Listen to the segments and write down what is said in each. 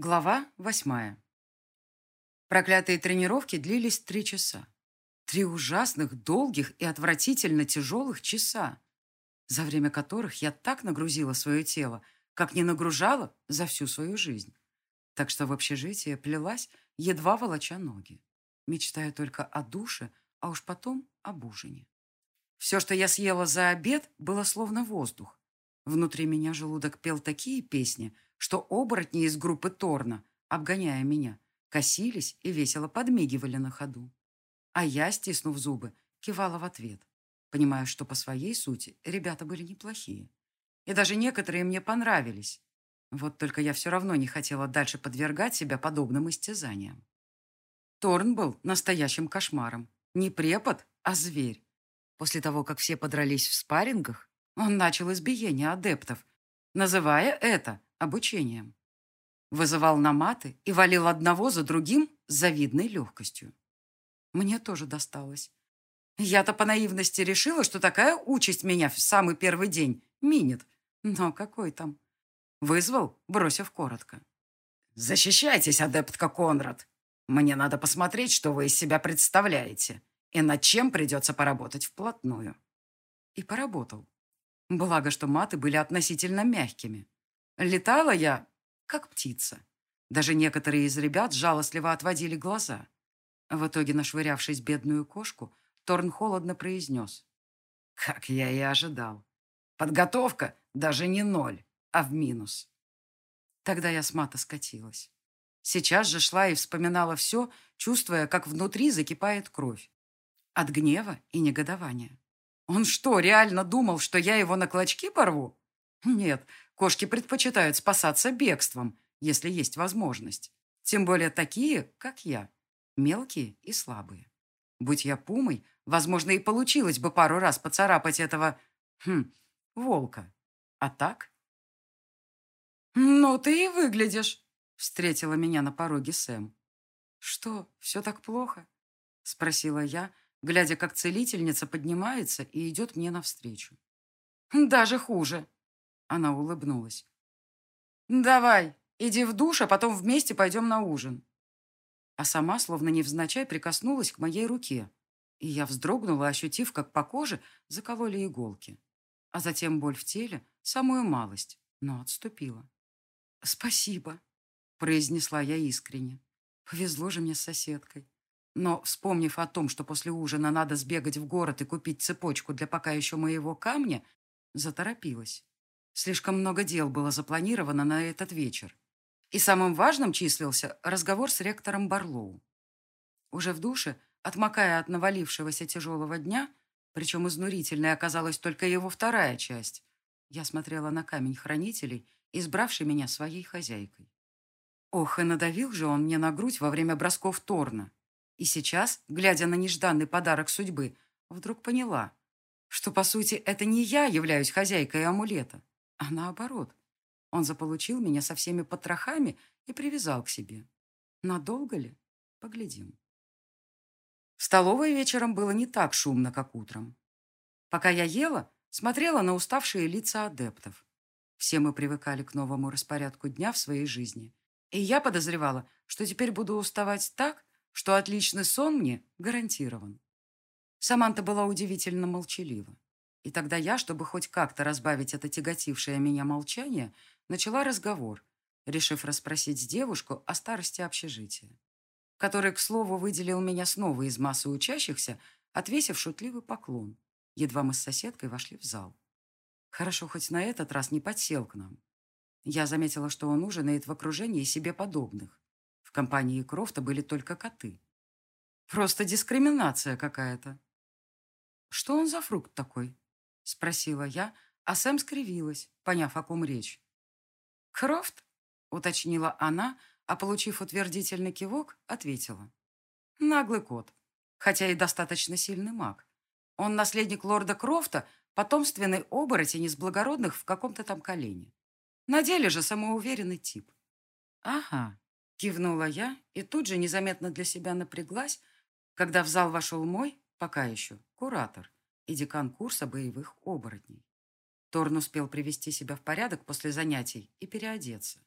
Глава восьмая. Проклятые тренировки длились три часа. Три ужасных, долгих и отвратительно тяжелых часа, за время которых я так нагрузила свое тело, как не нагружала за всю свою жизнь. Так что в общежитие плелась, едва волоча ноги, мечтая только о душе, а уж потом об ужине. Все, что я съела за обед, было словно воздух. Внутри меня желудок пел такие песни – что оборотни из группы Торна, обгоняя меня, косились и весело подмигивали на ходу. А я, стиснув зубы, кивала в ответ, понимая, что по своей сути ребята были неплохие. И даже некоторые мне понравились. Вот только я все равно не хотела дальше подвергать себя подобным истязаниям. Торн был настоящим кошмаром. Не препод, а зверь. После того, как все подрались в спаррингах, он начал избиение адептов, называя это обучением. Вызывал на маты и валил одного за другим с завидной легкостью. Мне тоже досталось. Я-то по наивности решила, что такая участь меня в самый первый день минит. Но какой там? Вызвал, бросив коротко. «Защищайтесь, адептка Конрад. Мне надо посмотреть, что вы из себя представляете, и над чем придется поработать вплотную». И поработал. Благо, что маты были относительно мягкими. Летала я, как птица. Даже некоторые из ребят жалостливо отводили глаза. В итоге, нашвырявшись бедную кошку, Торн холодно произнес. Как я и ожидал. Подготовка даже не ноль, а в минус. Тогда я с мата скатилась. Сейчас же шла и вспоминала все, чувствуя, как внутри закипает кровь. От гнева и негодования. Он что, реально думал, что я его на клочки порву? Нет, Кошки предпочитают спасаться бегством, если есть возможность. Тем более такие, как я, мелкие и слабые. Будь я пумой, возможно, и получилось бы пару раз поцарапать этого, хм, волка. А так? «Ну, ты и выглядишь», — встретила меня на пороге Сэм. «Что, все так плохо?» — спросила я, глядя, как целительница поднимается и идет мне навстречу. «Даже хуже», она улыбнулась. «Давай, иди в душ, а потом вместе пойдем на ужин». А сама, словно невзначай, прикоснулась к моей руке. И я вздрогнула, ощутив, как по коже закололи иголки. А затем боль в теле, самую малость, но отступила. «Спасибо», — произнесла я искренне. «Повезло же мне с соседкой». Но, вспомнив о том, что после ужина надо сбегать в город и купить цепочку для пока еще моего камня, заторопилась. Слишком много дел было запланировано на этот вечер. И самым важным числился разговор с ректором Барлоу. Уже в душе, отмокая от навалившегося тяжелого дня, причем изнурительной оказалась только его вторая часть, я смотрела на камень хранителей, избравший меня своей хозяйкой. Ох, и надавил же он мне на грудь во время бросков Торна. И сейчас, глядя на нежданный подарок судьбы, вдруг поняла, что, по сути, это не я являюсь хозяйкой амулета, а наоборот. Он заполучил меня со всеми потрохами и привязал к себе. Надолго ли? Поглядим. В столовой вечером было не так шумно, как утром. Пока я ела, смотрела на уставшие лица адептов. Все мы привыкали к новому распорядку дня в своей жизни. И я подозревала, что теперь буду уставать так, что отличный сон мне гарантирован. Саманта была удивительно молчалива. И тогда я, чтобы хоть как-то разбавить это тяготившее меня молчание, начала разговор, решив расспросить девушку о старости общежития, который, к слову, выделил меня снова из массы учащихся, отвесив шутливый поклон. Едва мы с соседкой вошли в зал. Хорошо, хоть на этот раз не подсел к нам. Я заметила, что он ужинает в окружении себе подобных. В компании Крофта были только коты. Просто дискриминация какая-то. Что он за фрукт такой? — спросила я, а Сэм скривилась, поняв, о ком речь. «Крофт?» — уточнила она, а, получив утвердительный кивок, ответила. «Наглый кот, хотя и достаточно сильный маг. Он наследник лорда Крофта, потомственный оборотень из благородных в каком-то там колене. На деле же самоуверенный тип». «Ага», — кивнула я и тут же незаметно для себя напряглась, когда в зал вошел мой, пока еще, куратор и декан курса боевых оборотней. Торн успел привести себя в порядок после занятий и переодеться.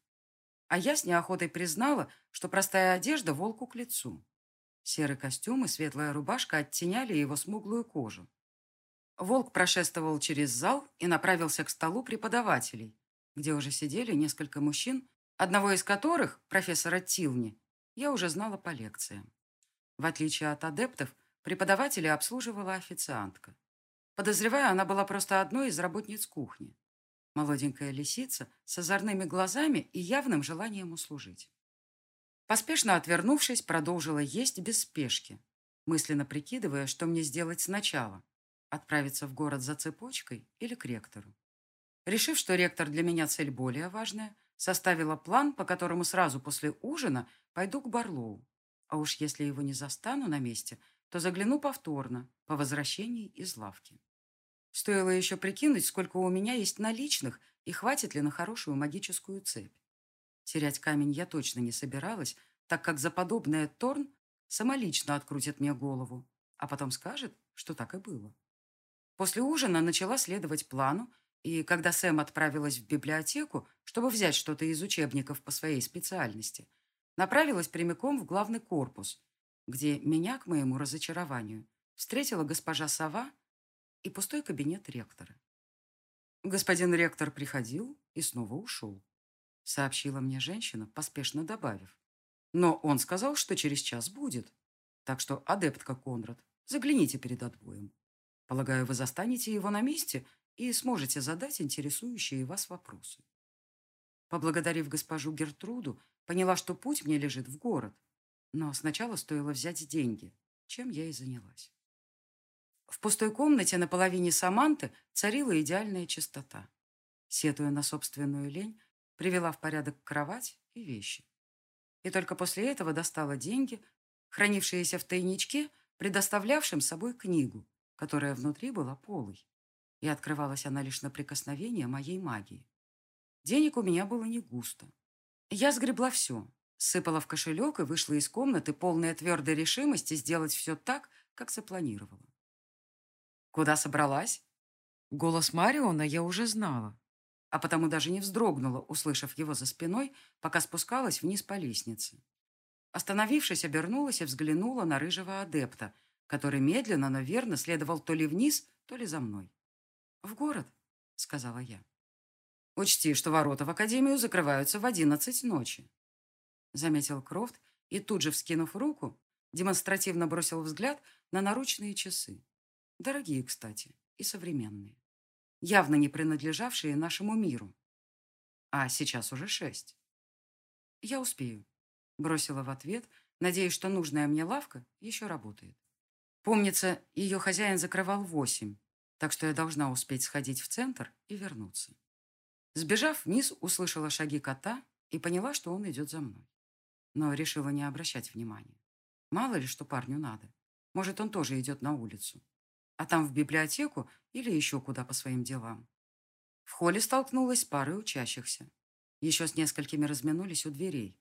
А я с неохотой признала, что простая одежда волку к лицу. Серый костюм и светлая рубашка оттеняли его смуглую кожу. Волк прошествовал через зал и направился к столу преподавателей, где уже сидели несколько мужчин, одного из которых, профессора Тилни, я уже знала по лекциям. В отличие от адептов, преподавателя обслуживала официантка. Подозреваю, она была просто одной из работниц кухни. Молоденькая лисица с озорными глазами и явным желанием услужить. Поспешно отвернувшись, продолжила есть без спешки, мысленно прикидывая, что мне сделать сначала – отправиться в город за цепочкой или к ректору. Решив, что ректор для меня цель более важная, составила план, по которому сразу после ужина пойду к Барлоу. А уж если его не застану на месте, то загляну повторно, по возвращении из лавки. Стоило еще прикинуть, сколько у меня есть наличных и хватит ли на хорошую магическую цепь. Терять камень я точно не собиралась, так как за подобное Торн самолично открутит мне голову, а потом скажет, что так и было. После ужина начала следовать плану, и когда Сэм отправилась в библиотеку, чтобы взять что-то из учебников по своей специальности, направилась прямиком в главный корпус, где меня, к моему разочарованию, встретила госпожа Сова и пустой кабинет ректора. Господин ректор приходил и снова ушел, сообщила мне женщина, поспешно добавив. Но он сказал, что через час будет. Так что, адептка Конрад, загляните перед отбоем. Полагаю, вы застанете его на месте и сможете задать интересующие вас вопросы. Поблагодарив госпожу Гертруду, поняла, что путь мне лежит в город. Но сначала стоило взять деньги, чем я и занялась. В пустой комнате на половине Саманты царила идеальная чистота. Сетуя на собственную лень, привела в порядок кровать и вещи. И только после этого достала деньги, хранившиеся в тайничке, предоставлявшем собой книгу, которая внутри была полой. И открывалась она лишь на прикосновение моей магии. Денег у меня было не густо. Я сгребла все, сыпала в кошелек и вышла из комнаты, полная твердой решимости сделать все так, как запланировала. «Куда собралась?» Голос Мариона я уже знала, а потому даже не вздрогнула, услышав его за спиной, пока спускалась вниз по лестнице. Остановившись, обернулась и взглянула на рыжего адепта, который медленно, но верно следовал то ли вниз, то ли за мной. «В город», — сказала я. «Учти, что ворота в академию закрываются в одиннадцать ночи», — заметил Крофт и тут же, вскинув руку, демонстративно бросил взгляд на наручные часы. Дорогие, кстати, и современные. Явно не принадлежавшие нашему миру. А сейчас уже шесть. Я успею. Бросила в ответ, надеясь, что нужная мне лавка еще работает. Помнится, ее хозяин закрывал восемь, так что я должна успеть сходить в центр и вернуться. Сбежав вниз, услышала шаги кота и поняла, что он идет за мной. Но решила не обращать внимания. Мало ли, что парню надо. Может, он тоже идет на улицу а там в библиотеку или еще куда по своим делам. В холле столкнулась с парой учащихся. Еще с несколькими разминулись у дверей.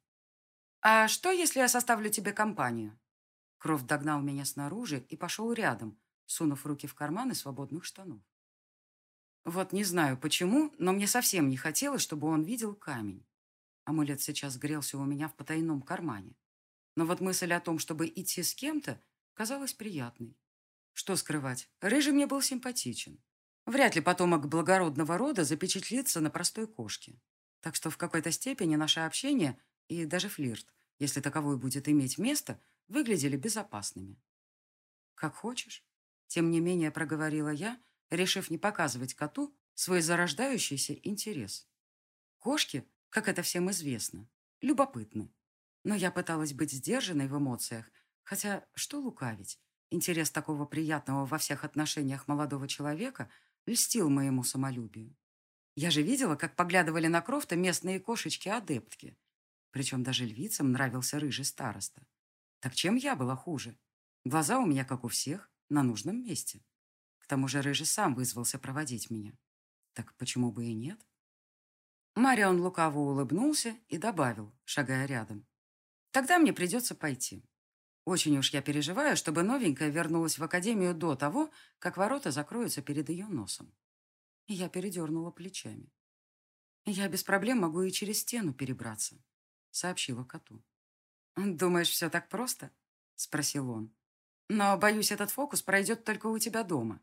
«А что, если я составлю тебе компанию?» Крофт догнал меня снаружи и пошел рядом, сунув руки в карманы свободных штанов. Вот не знаю почему, но мне совсем не хотелось, чтобы он видел камень. Амулет сейчас грелся у меня в потайном кармане. Но вот мысль о том, чтобы идти с кем-то, казалась приятной. Что скрывать, Рыжий мне был симпатичен. Вряд ли потомок благородного рода запечатлится на простой кошке. Так что в какой-то степени наше общение и даже флирт, если таковой будет иметь место, выглядели безопасными. «Как хочешь», — тем не менее проговорила я, решив не показывать коту свой зарождающийся интерес. Кошки, как это всем известно, любопытны. Но я пыталась быть сдержанной в эмоциях, хотя что лукавить, Интерес такого приятного во всех отношениях молодого человека льстил моему самолюбию. Я же видела, как поглядывали на Крофта местные кошечки-адептки. Причем даже львицам нравился рыжий староста. Так чем я была хуже? Глаза у меня, как у всех, на нужном месте. К тому же рыжий сам вызвался проводить меня. Так почему бы и нет? Марион лукаво улыбнулся и добавил, шагая рядом. Тогда мне придется пойти. Очень уж я переживаю, чтобы новенькая вернулась в академию до того, как ворота закроются перед ее носом. я передернула плечами. Я без проблем могу и через стену перебраться. сообщила коту. «Думаешь, все так просто?» — спросил он. «Но, боюсь, этот фокус пройдет только у тебя дома.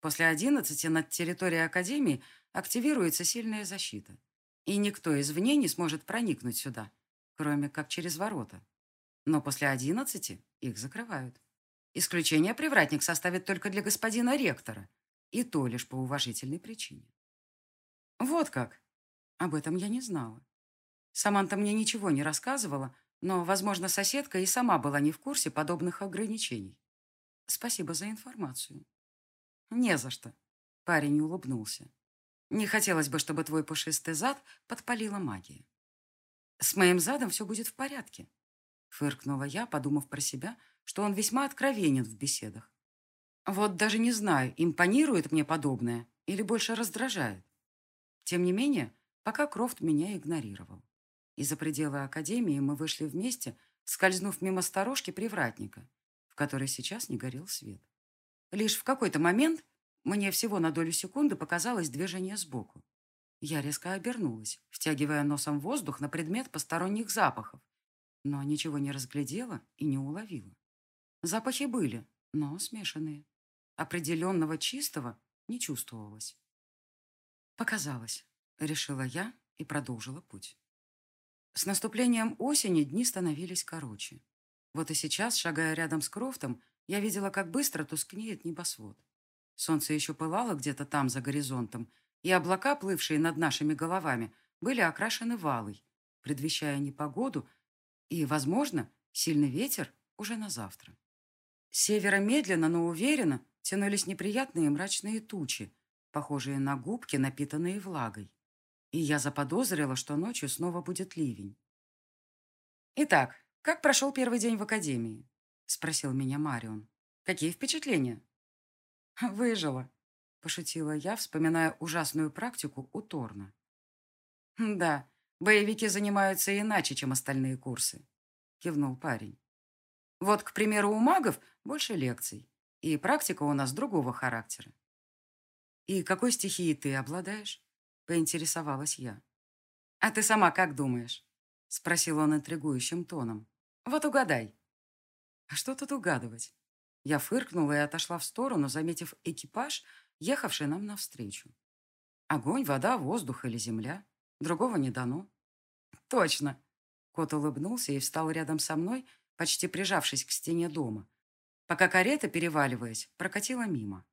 После одиннадцати над территорией Академии активируется сильная защита, и никто извне не сможет проникнуть сюда, кроме как через ворота. Но после одиннадцати их закрывают. Исключение привратник составит только для господина ректора, и то лишь по уважительной причине. Вот как. Об этом я не знала. Саманта мне ничего не рассказывала, но, возможно, соседка и сама была не в курсе подобных ограничений. Спасибо за информацию. Не за что. Парень улыбнулся. Не хотелось бы, чтобы твой пушистый зад подпалила магия. С моим задом все будет в порядке. Фыркнула я, подумав про себя, что он весьма откровенен в беседах. Вот даже не знаю, импонирует мне подобное или больше раздражает. Тем не менее, пока Крофт меня игнорировал. И за пределы Академии мы вышли вместе, скользнув мимо сторожки привратника, которой сейчас не горел свет. Лишь в какой-то момент мне всего на долю секунды показалось движение сбоку. Я резко обернулась, втягивая носом воздух на предмет посторонних запахов, но ничего не разглядела и не уловила. Запахи были, но смешанные. Определенного чистого не чувствовалось. Показалось, решила я и продолжила путь. С наступлением осени дни становились короче. Вот и сейчас, шагая рядом с Крофтом, я видела, как быстро тускнеет небосвод. Солнце еще пылало где-то там, за горизонтом, и облака, плывшие над нашими головами, были окрашены валой, предвещая непогоду и, возможно, сильный ветер уже на завтра. С севера медленно, но уверенно тянулись неприятные мрачные тучи, похожие на губки, напитанные влагой. И я заподозрила, что ночью снова будет ливень. «Итак, как прошел первый день в академии?» — спросил меня Марион. «Какие впечатления?» «Выжила», — пошутила я, вспоминая ужасную практику у Торна. «Да, боевики занимаются иначе, чем остальные курсы», — кивнул парень. «Вот, к примеру, у магов больше лекций, и практика у нас другого характера. «И какой стихией ты обладаешь?» — поинтересовалась я. «А ты сама как думаешь?» — спросил он интригующим тоном. «Вот угадай». «А что тут угадывать?» Я фыркнула и отошла в сторону, заметив экипаж, ехавший нам навстречу. Огонь, вода, воздух или земля. Другого не дано. «Точно!» Кот улыбнулся и встал рядом со мной, почти прижавшись к стене дома, пока карета, переваливаясь, прокатила мимо.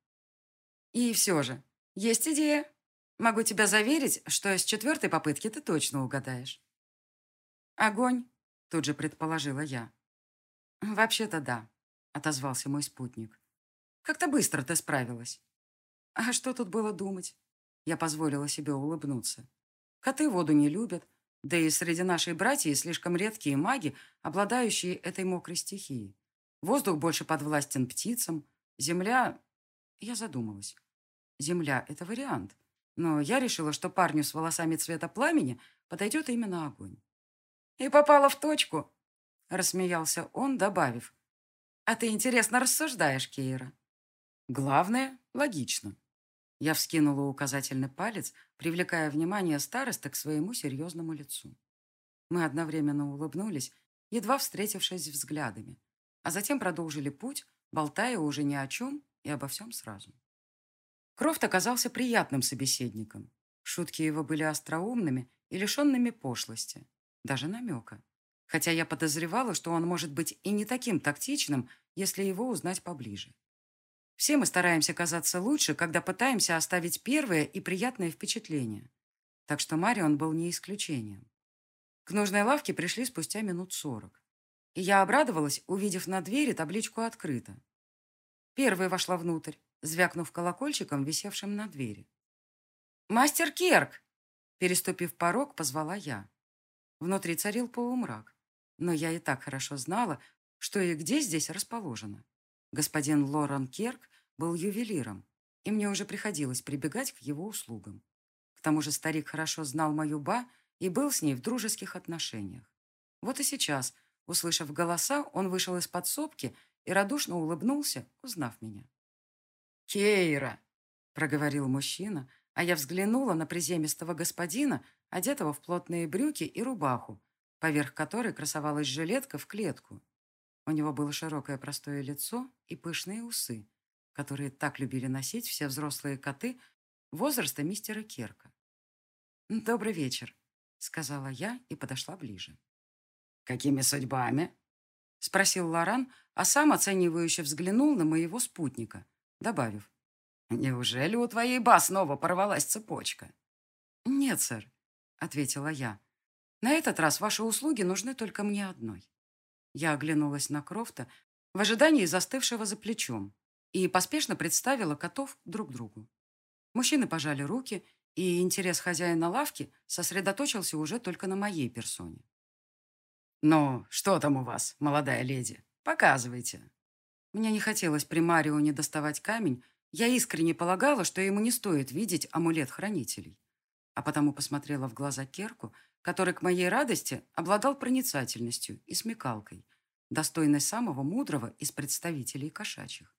И все же, есть идея. Могу тебя заверить, что с четвертой попытки ты точно угадаешь. Огонь, тут же предположила я. Вообще-то да, отозвался мой спутник. Как-то быстро ты справилась. А что тут было думать? Я позволила себе улыбнуться. Коты воду не любят, да и среди нашей братьев слишком редкие маги, обладающие этой мокрой стихией. Воздух больше подвластен птицам. Земля... Я задумалась. Земля — это вариант. Но я решила, что парню с волосами цвета пламени подойдет именно огонь. «И попала в точку», — рассмеялся он, добавив. «А ты интересно рассуждаешь, Кейра». «Главное — логично». Я вскинула указательный палец, привлекая внимание староста к своему серьезному лицу. Мы одновременно улыбнулись, едва встретившись взглядами а затем продолжили путь, болтая уже ни о чем и обо всем сразу. Крофт оказался приятным собеседником. Шутки его были остроумными и лишенными пошлости, даже намека. Хотя я подозревала, что он может быть и не таким тактичным, если его узнать поближе. Все мы стараемся казаться лучше, когда пытаемся оставить первое и приятное впечатление. Так что Марион был не исключением. К нужной лавке пришли спустя минут сорок. И я обрадовалась, увидев на двери табличку «Открыто». Первая вошла внутрь, звякнув колокольчиком, висевшим на двери. «Мастер Керк!» Переступив порог, позвала я. Внутри царил полумрак, но я и так хорошо знала, что и где здесь расположено. Господин Лорен Керк был ювелиром, и мне уже приходилось прибегать к его услугам. К тому же старик хорошо знал мою ба и был с ней в дружеских отношениях. Вот и сейчас – Услышав голоса, он вышел из подсобки и радушно улыбнулся, узнав меня. «Кейра!» — проговорил мужчина, а я взглянула на приземистого господина, одетого в плотные брюки и рубаху, поверх которой красовалась жилетка в клетку. У него было широкое простое лицо и пышные усы, которые так любили носить все взрослые коты возраста мистера Керка. «Добрый вечер», — сказала я и подошла ближе. «Какими судьбами?» — спросил Лоран, а сам оценивающе взглянул на моего спутника, добавив. «Неужели у твоей ба снова порвалась цепочка?» «Нет, сэр», — ответила я. «На этот раз ваши услуги нужны только мне одной». Я оглянулась на Крофта в ожидании застывшего за плечом и поспешно представила котов друг другу. Мужчины пожали руки, и интерес хозяина лавки сосредоточился уже только на моей персоне. «Ну, что там у вас, молодая леди? Показывайте». Мне не хотелось при Марионе доставать камень, я искренне полагала, что ему не стоит видеть амулет хранителей. А потому посмотрела в глаза Керку, который, к моей радости, обладал проницательностью и смекалкой, достойной самого мудрого из представителей кошачьих.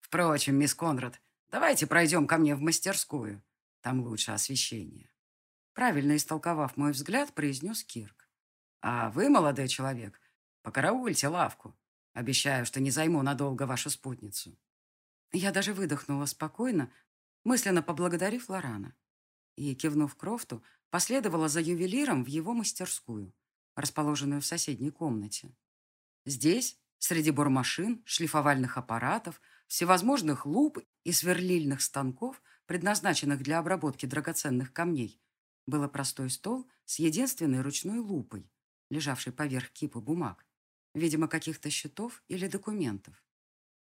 «Впрочем, мисс Конрад, давайте пройдем ко мне в мастерскую. Там лучше освещение». Правильно истолковав мой взгляд, произнес Кирк. «А вы, молодой человек, покараульте лавку. Обещаю, что не займу надолго вашу спутницу». Я даже выдохнула спокойно, мысленно поблагодарив Лорана. И, кивнув Крофту, последовала за ювелиром в его мастерскую, расположенную в соседней комнате. Здесь, среди бормашин, шлифовальных аппаратов, всевозможных луп и сверлильных станков, предназначенных для обработки драгоценных камней, был простой стол с единственной ручной лупой, лежавшей поверх кипа бумаг, видимо, каких-то счетов или документов.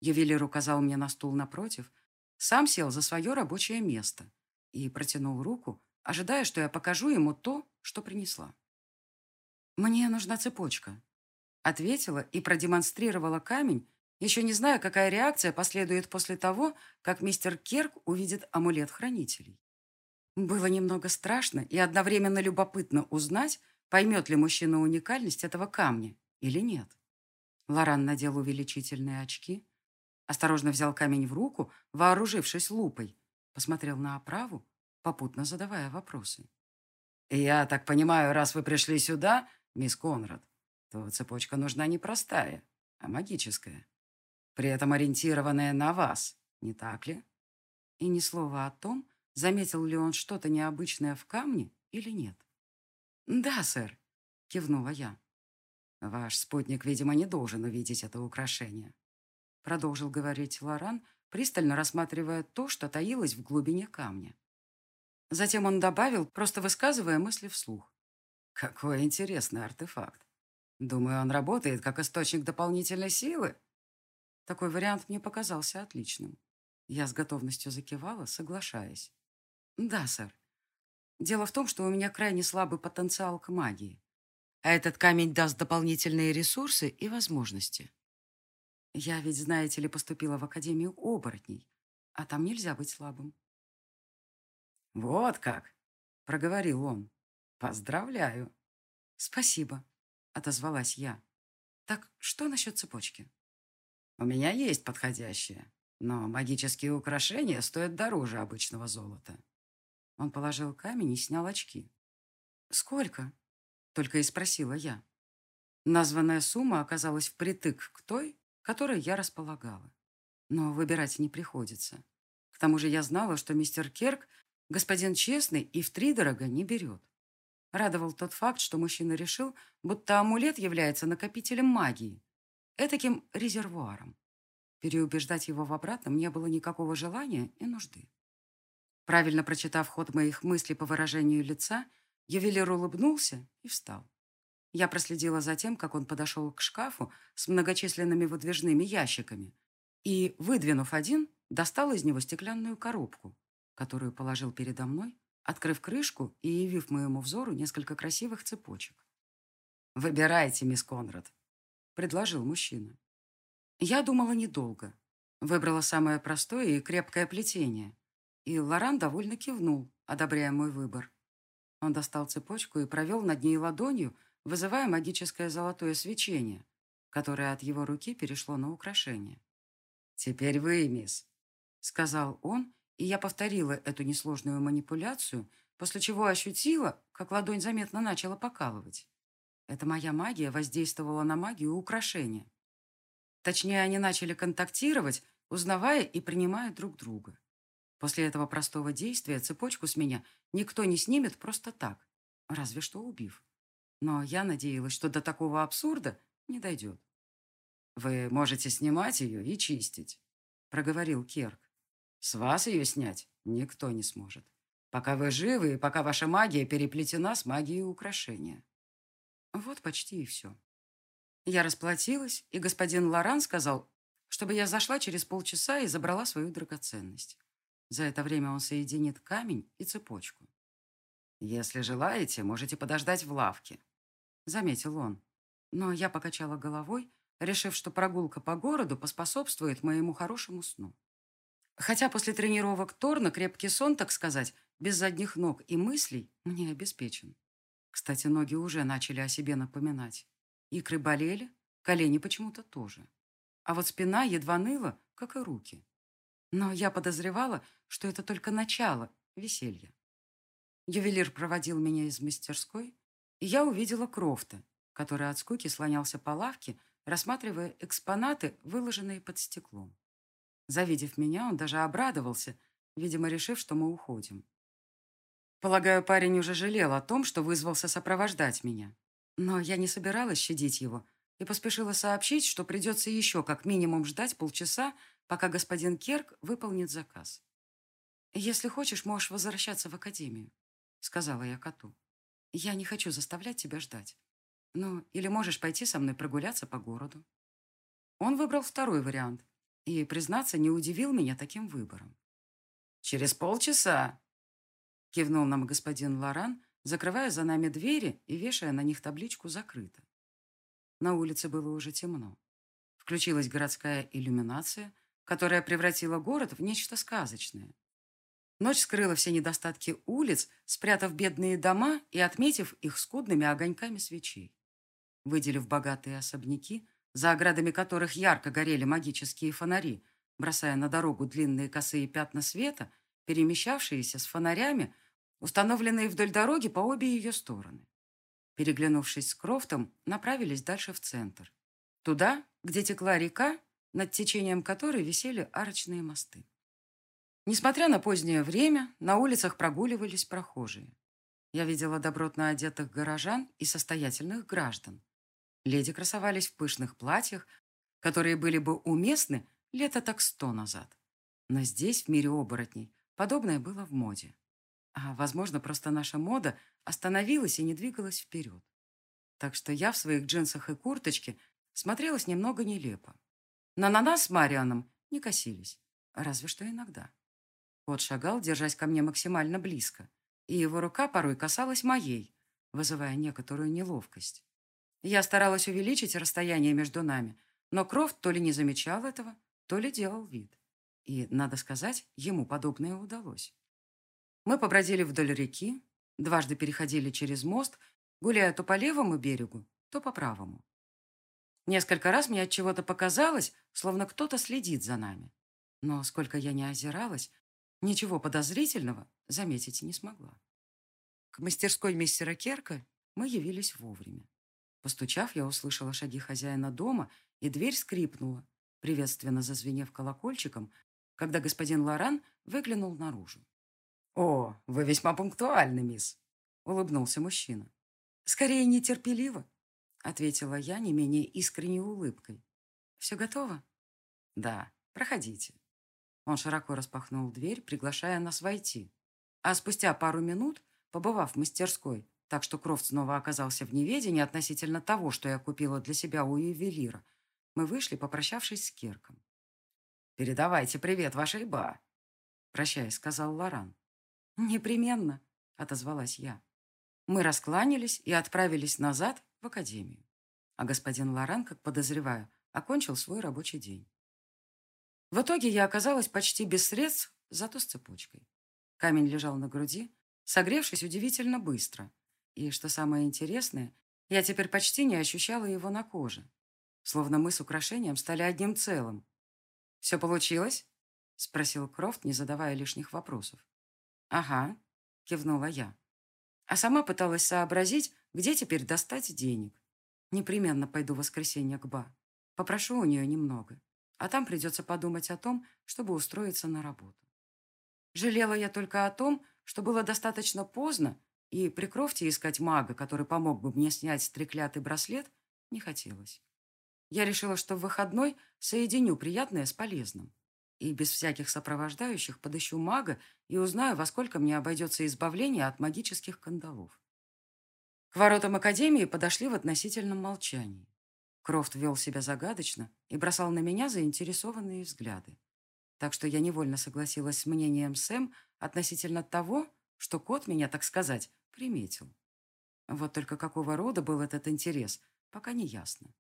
Ювелир указал мне на стул напротив, сам сел за свое рабочее место и протянул руку, ожидая, что я покажу ему то, что принесла. «Мне нужна цепочка», — ответила и продемонстрировала камень, еще не зная, какая реакция последует после того, как мистер Керк увидит амулет хранителей. Было немного страшно и одновременно любопытно узнать, поймет ли мужчина уникальность этого камня или нет. Лоран надел увеличительные очки, осторожно взял камень в руку, вооружившись лупой, посмотрел на оправу, попутно задавая вопросы. «Я так понимаю, раз вы пришли сюда, мисс Конрад, то цепочка нужна не простая, а магическая, при этом ориентированная на вас, не так ли?» И ни слова о том, заметил ли он что-то необычное в камне или нет. «Да, сэр», — кивнула я. «Ваш спутник, видимо, не должен увидеть это украшение», продолжил говорить Лоран, пристально рассматривая то, что таилось в глубине камня. Затем он добавил, просто высказывая мысли вслух. «Какой интересный артефакт. Думаю, он работает как источник дополнительной силы». Такой вариант мне показался отличным. Я с готовностью закивала, соглашаясь. «Да, сэр. Дело в том, что у меня крайне слабый потенциал к магии. А этот камень даст дополнительные ресурсы и возможности. Я ведь, знаете ли, поступила в Академию оборотней, а там нельзя быть слабым. «Вот как!» — проговорил он. «Поздравляю!» «Спасибо», — отозвалась я. «Так что насчет цепочки?» «У меня есть подходящее, но магические украшения стоят дороже обычного золота». Он положил камень и снял очки. «Сколько?» Только и спросила я. Названная сумма оказалась впритык к той, которой я располагала. Но выбирать не приходится. К тому же я знала, что мистер Керк господин честный и втридорога не берет. Радовал тот факт, что мужчина решил, будто амулет является накопителем магии, этаким резервуаром. Переубеждать его в обратном не было никакого желания и нужды. Правильно прочитав ход моих мыслей по выражению лица, Ювелир улыбнулся и встал. Я проследила за тем, как он подошел к шкафу с многочисленными выдвижными ящиками и, выдвинув один, достал из него стеклянную коробку, которую положил передо мной, открыв крышку и явив моему взору несколько красивых цепочек. «Выбирайте, мисс Конрад», — предложил мужчина. Я думала недолго. Выбрала самое простое и крепкое плетение. И Лоран довольно кивнул, одобряя мой выбор. Он достал цепочку и провел над ней ладонью, вызывая магическое золотое свечение, которое от его руки перешло на украшение. «Теперь вы, мисс», — сказал он, и я повторила эту несложную манипуляцию, после чего ощутила, как ладонь заметно начала покалывать. Это моя магия воздействовала на магию украшения. Точнее, они начали контактировать, узнавая и принимая друг друга. После этого простого действия цепочку с меня никто не снимет просто так, разве что убив. Но я надеялась, что до такого абсурда не дойдет. «Вы можете снимать ее и чистить», — проговорил Керк. «С вас ее снять никто не сможет, пока вы живы и пока ваша магия переплетена с магией украшения». Вот почти и все. Я расплатилась, и господин Лоран сказал, чтобы я зашла через полчаса и забрала свою драгоценность. За это время он соединит камень и цепочку. «Если желаете, можете подождать в лавке», — заметил он. Но я покачала головой, решив, что прогулка по городу поспособствует моему хорошему сну. Хотя после тренировок Торна крепкий сон, так сказать, без задних ног и мыслей, мне обеспечен. Кстати, ноги уже начали о себе напоминать. Икры болели, колени почему-то тоже. А вот спина едва ныла, как и руки. Но я подозревала, что это только начало веселья. Ювелир проводил меня из мастерской, я увидела Крофта, который от скуки слонялся по лавке, рассматривая экспонаты, выложенные под стеклом. Завидев меня, он даже обрадовался, видимо, решив, что мы уходим. Полагаю, парень уже жалел о том, что вызвался сопровождать меня. Но я не собиралась щадить его и поспешила сообщить, что придется еще как минимум ждать полчаса, пока господин Керк выполнит заказ. «Если хочешь, можешь возвращаться в академию», — сказала я коту. «Я не хочу заставлять тебя ждать. Ну, или можешь пойти со мной прогуляться по городу». Он выбрал второй вариант и, признаться, не удивил меня таким выбором. «Через полчаса», — кивнул нам господин Лоран, закрывая за нами двери и вешая на них табличку «Закрыто». На улице было уже темно. Включилась городская иллюминация, которая превратила город в нечто сказочное. Ночь скрыла все недостатки улиц, спрятав бедные дома и отметив их скудными огоньками свечей. Выделив богатые особняки, за оградами которых ярко горели магические фонари, бросая на дорогу длинные косые пятна света, перемещавшиеся с фонарями, установленные вдоль дороги по обе ее стороны. Переглянувшись с Крофтом, направились дальше в центр. Туда, где текла река, над течением которой висели арочные мосты. Несмотря на позднее время, на улицах прогуливались прохожие. Я видела добротно одетых горожан и состоятельных граждан. Леди красовались в пышных платьях, которые были бы уместны лето так сто назад. Но здесь, в мире оборотней, подобное было в моде. А, возможно, просто наша мода остановилась и не двигалась вперед. Так что я в своих джинсах и курточке смотрелась немного нелепо. Но на нас с Марианом не косились, разве что иногда. Кот шагал, держась ко мне максимально близко, и его рука порой касалась моей, вызывая некоторую неловкость. Я старалась увеличить расстояние между нами, но Крофт то ли не замечал этого, то ли делал вид. И, надо сказать, ему подобное удалось. Мы побродили вдоль реки, дважды переходили через мост, гуляя то по левому берегу, то по правому. Несколько раз мне от чего-то показалось, словно кто-то следит за нами. Но сколько я не озиралась, ничего подозрительного заметить не смогла. К мастерской мистера Керка мы явились вовремя. Постучав, я услышала шаги хозяина дома, и дверь скрипнула, приветственно зазвенев колокольчиком, когда господин Лоран выглянул наружу. «О, вы весьма пунктуальны, мисс», — улыбнулся мужчина. «Скорее нетерпеливо», ответила я не менее искренней улыбкой. «Все готово?» «Да, проходите». Он широко распахнул дверь, приглашая нас войти. А спустя пару минут, побывав в мастерской, так что Крофт снова оказался в неведении относительно того, что я купила для себя у ювелира, мы вышли, попрощавшись с Керком. «Передавайте привет вашей ба», — прощаясь, сказал Лоран. «Непременно», — отозвалась я. Мы раскланялись и отправились назад в академию. А господин Лоран, как подозреваю, окончил свой рабочий день. В итоге я оказалась почти без средств, зато с цепочкой. Камень лежал на груди, согревшись удивительно быстро. И, что самое интересное, я теперь почти не ощущала его на коже. Словно мы с украшением стали одним целым. «Все получилось?» — спросил Крофт, не задавая лишних вопросов. «Ага», — кивнула я. А сама пыталась сообразить, где теперь достать денег. Непременно пойду в воскресенье к Ба. Попрошу у нее немного. А там придется подумать о том, чтобы устроиться на работу. Жалела я только о том, что было достаточно поздно, и при Крофте искать мага, который помог бы мне снять треклятый браслет, не хотелось. Я решила, что в выходной соединю приятное с полезным. И без всяких сопровождающих подыщу мага и узнаю, во сколько мне обойдется избавление от магических кандалов. К воротам Академии подошли в относительном молчании. Крофт вел себя загадочно и бросал на меня заинтересованные взгляды. Так что я невольно согласилась с мнением Сэм относительно того, что кот меня, так сказать, приметил. Вот только какого рода был этот интерес, пока не ясно.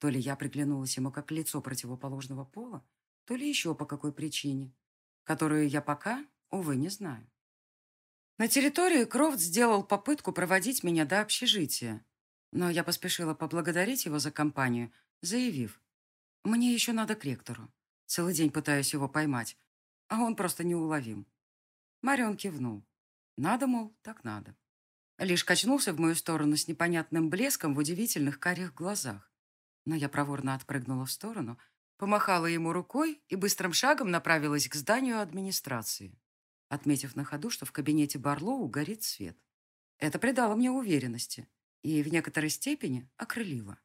То ли я приглянулась ему как лицо противоположного пола, то ли еще по какой причине, которую я пока, увы, не знаю. На территории Крофт сделал попытку проводить меня до общежития, но я поспешила поблагодарить его за компанию, заявив, «Мне еще надо к ректору. Целый день пытаюсь его поймать, а он просто неуловим». Марион кивнул. «Надо, мол, так надо». Лишь качнулся в мою сторону с непонятным блеском в удивительных карих глазах. Но я проворно отпрыгнула в сторону, помахала ему рукой и быстрым шагом направилась к зданию администрации, отметив на ходу, что в кабинете Барлоу горит свет. Это придало мне уверенности и в некоторой степени окрылило.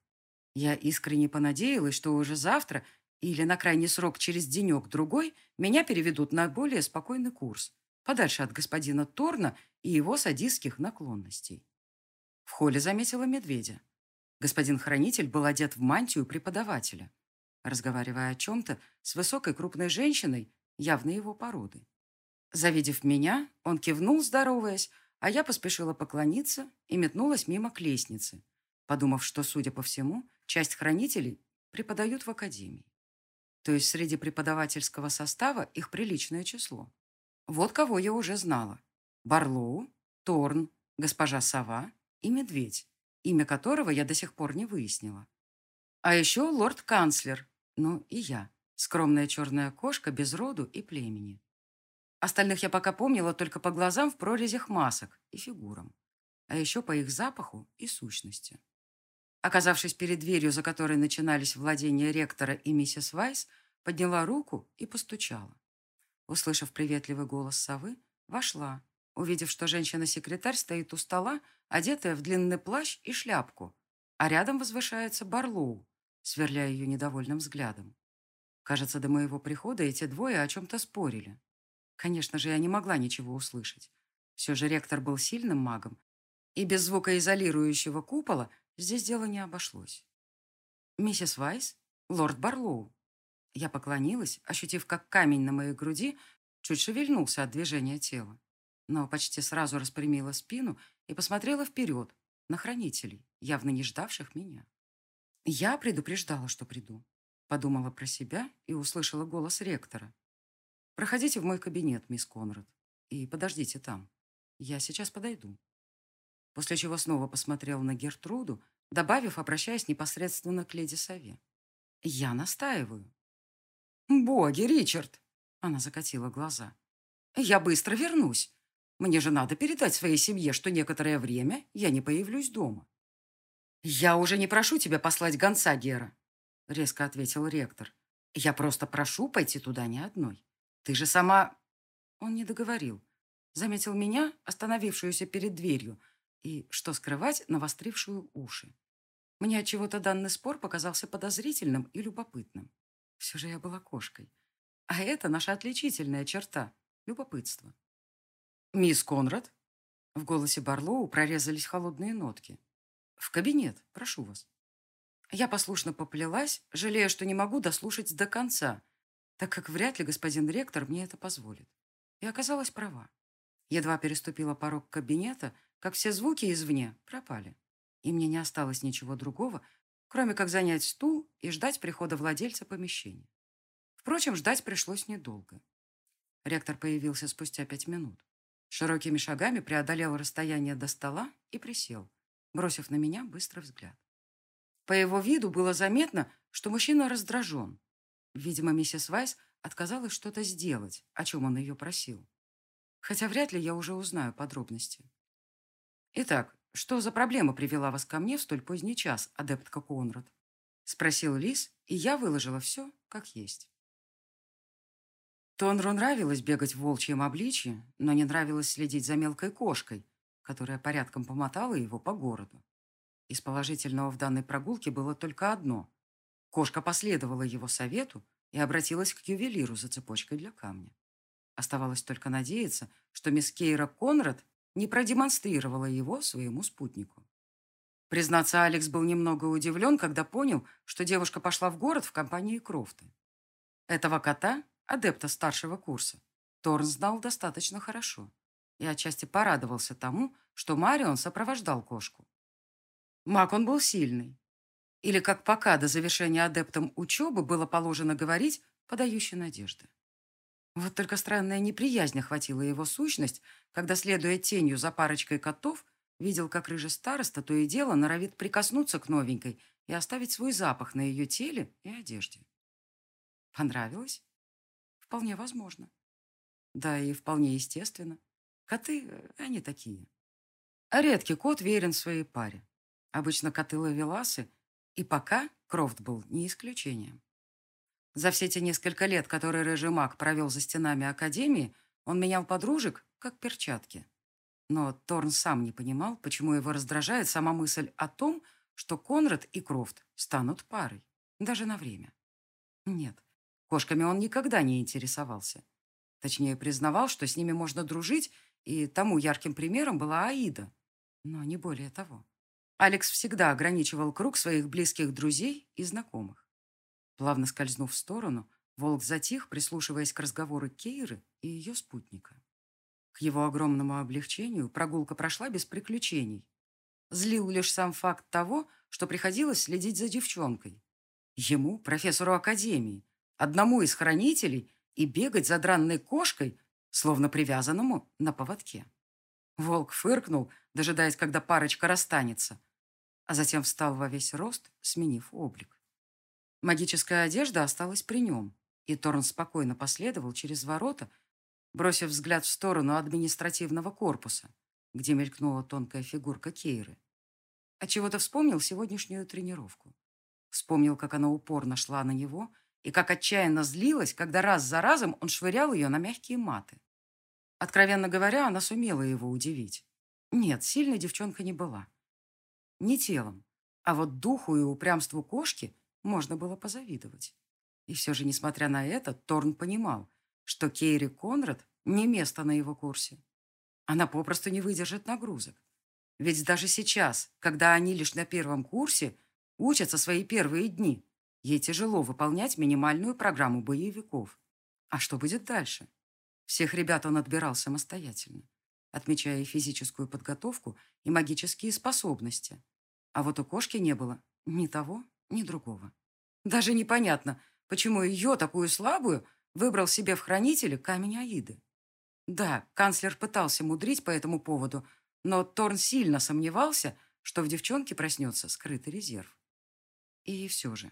Я искренне понадеялась, что уже завтра или на крайний срок через денек-другой меня переведут на более спокойный курс, подальше от господина Торна и его садистских наклонностей. В холле заметила медведя. Господин хранитель был одет в мантию преподавателя, разговаривая о чем-то с высокой крупной женщиной, явно его породы. Завидев меня, он кивнул, здороваясь, а я поспешила поклониться и метнулась мимо к лестнице, подумав, что, судя по всему, часть хранителей преподают в академии. То есть среди преподавательского состава их приличное число. Вот кого я уже знала. Барлоу, Торн, госпожа Сова и Медведь, имя которого я до сих пор не выяснила. А еще лорд-канцлер, ну и я, скромная черная кошка без роду и племени. Остальных я пока помнила только по глазам в прорезях масок и фигурам, а еще по их запаху и сущности. Оказавшись перед дверью, за которой начинались владения ректора и миссис Вайс, подняла руку и постучала. Услышав приветливый голос совы, вошла, увидев, что женщина-секретарь стоит у стола, одетая в длинный плащ и шляпку, а рядом возвышается Барлоу, сверляя ее недовольным взглядом. Кажется, до моего прихода эти двое о чем-то спорили. Конечно же, я не могла ничего услышать. Все же ректор был сильным магом, и без звукоизолирующего купола здесь дело не обошлось. «Миссис Вайс? Лорд Барлоу?» Я поклонилась, ощутив, как камень на моей груди чуть шевельнулся от движения тела, но почти сразу распрямила спину и посмотрела вперед, на хранителей, явно не ждавших меня. Я предупреждала, что приду. Подумала про себя и услышала голос ректора, Проходите в мой кабинет, мисс Конрад, и подождите там. Я сейчас подойду. После чего снова посмотрел на Гертруду, добавив, обращаясь непосредственно к леди Сове. Я настаиваю. «Боги, Ричард!» Она закатила глаза. «Я быстро вернусь. Мне же надо передать своей семье, что некоторое время я не появлюсь дома». «Я уже не прошу тебя послать гонца, Гера», — резко ответил ректор. «Я просто прошу пойти туда не одной. Ты же сама...» Он не договорил. Заметил меня, остановившуюся перед дверью, и, что скрывать, навострившую уши. Мне от чего-то данный спор показался подозрительным и любопытным. Все же я была кошкой. А это наша отличительная черта — любопытство. «Мисс Конрад?» В голосе Барлоу прорезались холодные нотки. «В кабинет, прошу вас». Я послушно поплелась, жалея, что не могу дослушать до конца, так как вряд ли господин ректор мне это позволит. И оказалась права. Едва переступила порог кабинета, как все звуки извне пропали. И мне не осталось ничего другого, кроме как занять стул и ждать прихода владельца помещения. Впрочем, ждать пришлось недолго. Ректор появился спустя пять минут. Широкими шагами преодолел расстояние до стола и присел, бросив на меня быстрый взгляд. По его виду было заметно, что мужчина раздражен, Видимо, миссис Вайс отказалась что-то сделать, о чем он ее просил. Хотя вряд ли я уже узнаю подробности. Итак, что за проблема привела вас ко мне в столь поздний час, адептка Конрад?» Спросил Лис, и я выложила все, как есть. Тонру нравилось бегать в волчьем обличье, но не нравилось следить за мелкой кошкой, которая порядком помотала его по городу. Из положительного в данной прогулке было только одно. Кошка последовала его совету и обратилась к ювелиру за цепочкой для камня. Оставалось только надеяться, что мисс Кейра Конрад не продемонстрировала его своему спутнику. Признаться, Алекс был немного удивлен, когда понял, что девушка пошла в город в компании Крофта. Этого кота, адепта старшего курса, Торн знал достаточно хорошо и отчасти порадовался тому, что Марион сопровождал кошку. Маг он был сильный. Или, как пока до завершения адептом учебы было положено говорить, подающий надежды. Вот только странная неприязнь охватила его сущность, когда, следуя тенью за парочкой котов, видел, как рыжий староста то и дело норовит прикоснуться к новенькой и оставить свой запах на ее теле и одежде. Понравилось? Вполне возможно. Да и вполне естественно. Коты, э, они такие. Редкий кот верен своей паре. Обычно коты ловеласы, и пока Крофт был не исключением. За все те несколько лет, которые рыжий маг провел за стенами Академии, он менял подружек, как перчатки. Но Торн сам не понимал, почему его раздражает сама мысль о том, что Конрад и Крофт станут парой, даже на время. Нет, кошками он никогда не интересовался. Точнее, признавал, что с ними можно дружить, и тому ярким примером была Аида. Но не более того. Алекс всегда ограничивал круг своих близких друзей и знакомых. Плавно скользнув в сторону, волк затих, прислушиваясь к разговору Кейры и ее спутника. К его огромному облегчению прогулка прошла без приключений. Злил лишь сам факт того, что приходилось следить за девчонкой. Ему, профессору академии, одному из хранителей, и бегать за дранной кошкой, словно привязанному на поводке. Волк фыркнул, дожидаясь, когда парочка расстанется, а затем встал во весь рост, сменив облик. Магическая одежда осталась при нем, и Торн спокойно последовал через ворота, бросив взгляд в сторону административного корпуса, где мелькнула тонкая фигурка Кейры. А чего-то вспомнил сегодняшнюю тренировку. Вспомнил, как она упорно шла на него и как отчаянно злилась, когда раз за разом он швырял ее на мягкие маты. Откровенно говоря, она сумела его удивить. Нет, сильной девчонка не была. Не телом, а вот духу и упрямству кошки можно было позавидовать. И все же, несмотря на это, Торн понимал, что Кейри Конрад не место на его курсе. Она попросту не выдержит нагрузок. Ведь даже сейчас, когда они лишь на первом курсе, учатся свои первые дни, ей тяжело выполнять минимальную программу боевиков. А что будет дальше? Всех ребят он отбирал самостоятельно, отмечая физическую подготовку, и магические способности. А вот у кошки не было ни того, ни другого. Даже непонятно, почему ее, такую слабую, выбрал себе в хранители камень Аиды. Да, канцлер пытался мудрить по этому поводу, но Торн сильно сомневался, что в девчонке проснется скрытый резерв. И все же.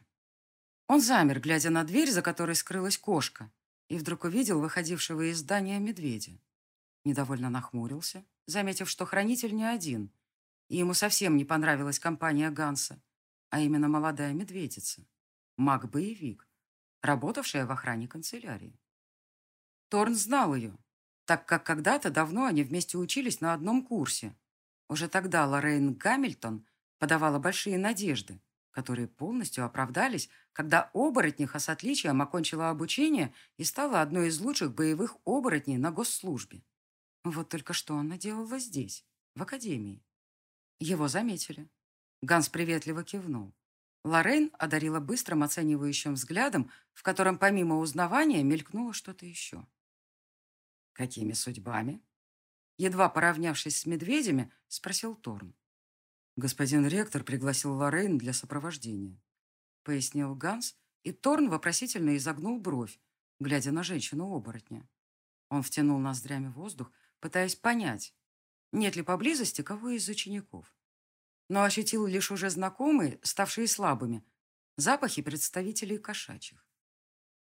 Он замер, глядя на дверь, за которой скрылась кошка, и вдруг увидел выходившего из здания медведя. Недовольно нахмурился, заметив, что хранитель не один, и ему совсем не понравилась компания Ганса а именно молодая медведица, маг-боевик, работавшая в охране канцелярии. Торн знал ее, так как когда-то давно они вместе учились на одном курсе. Уже тогда Лоррейн Гамильтон подавала большие надежды, которые полностью оправдались, когда оборотниха с отличием окончила обучение и стала одной из лучших боевых оборотней на госслужбе. Вот только что она делала здесь, в академии. Его заметили. Ганс приветливо кивнул. Лоррейн одарила быстрым оценивающим взглядом, в котором помимо узнавания мелькнуло что-то еще. «Какими судьбами?» Едва поравнявшись с медведями, спросил Торн. «Господин ректор пригласил Лоррейн для сопровождения», пояснил Ганс, и Торн вопросительно изогнул бровь, глядя на женщину-оборотня. Он втянул ноздрями воздух, пытаясь понять, нет ли поблизости кого из учеников но ощутил лишь уже знакомые, ставшие слабыми, запахи представителей кошачьих.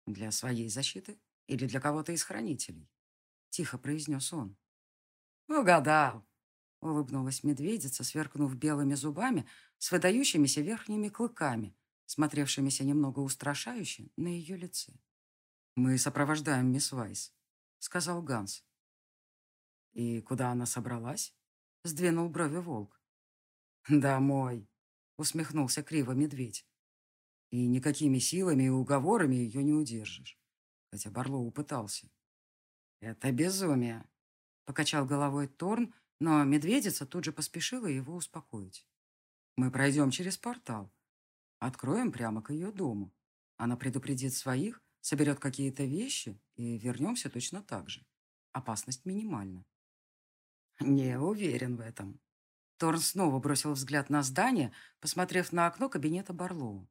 «Для своей защиты или для кого-то из хранителей?» — тихо произнес он. «Угадал!» улыбнулась медведица, сверкнув белыми зубами с выдающимися верхними клыками, смотревшимися немного устрашающе на ее лице. «Мы сопровождаем мисс Вайс», — сказал Ганс. «И куда она собралась?» — сдвинул брови волк. «Домой», — усмехнулся криво медведь. «И никакими силами и уговорами ее не удержишь, хотя Барлоу пытался». «Это безумие», — покачал головой Торн, но медведица тут же поспешила его успокоить. «Мы пройдем через портал, откроем прямо к ее дому. Она предупредит своих, соберет какие-то вещи и вернемся точно так же. Опасность минимальна. Не уверен в этом. Торн снова бросил взгляд на здание, посмотрев на окно кабинета Барлоу.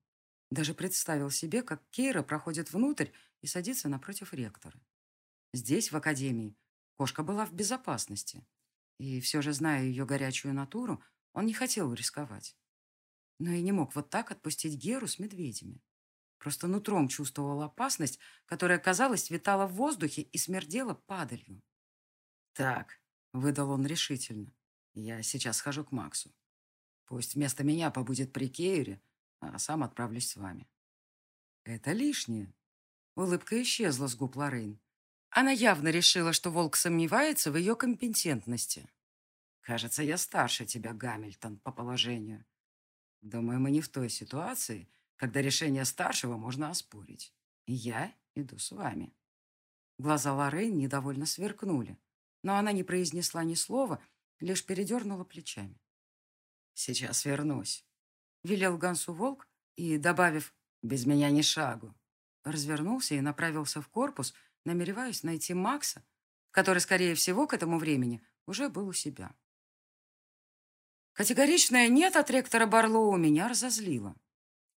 Даже представил себе, как Кейра проходит внутрь и садится напротив ректора. Здесь, в академии, кошка была в безопасности. И все же, зная ее горячую натуру, он не хотел рисковать. Но и не мог вот так отпустить Геру с медведями. Просто нутром чувствовал опасность, которая, казалось, витала в воздухе и смердела падалью. «Так», — выдал он решительно, — «я сейчас схожу к Максу. Пусть вместо меня побудет при Кейре, а сам отправлюсь с вами». «Это лишнее». Улыбка исчезла с губ Лоррейн. Она явно решила, что волк сомневается в ее компетентности. «Кажется, я старше тебя, Гамильтон, по положению. Думаю, мы не в той ситуации, — когда решение старшего можно оспорить. Я иду с вами». Глаза Лоррейн недовольно сверкнули, но она не произнесла ни слова, лишь передернула плечами. «Сейчас вернусь», — велел Гансу волк и, добавив «без меня ни шагу», развернулся и направился в корпус, намереваясь найти Макса, который, скорее всего, к этому времени уже был у себя. Категоричное «нет» от ректора Барлоу меня разозлило.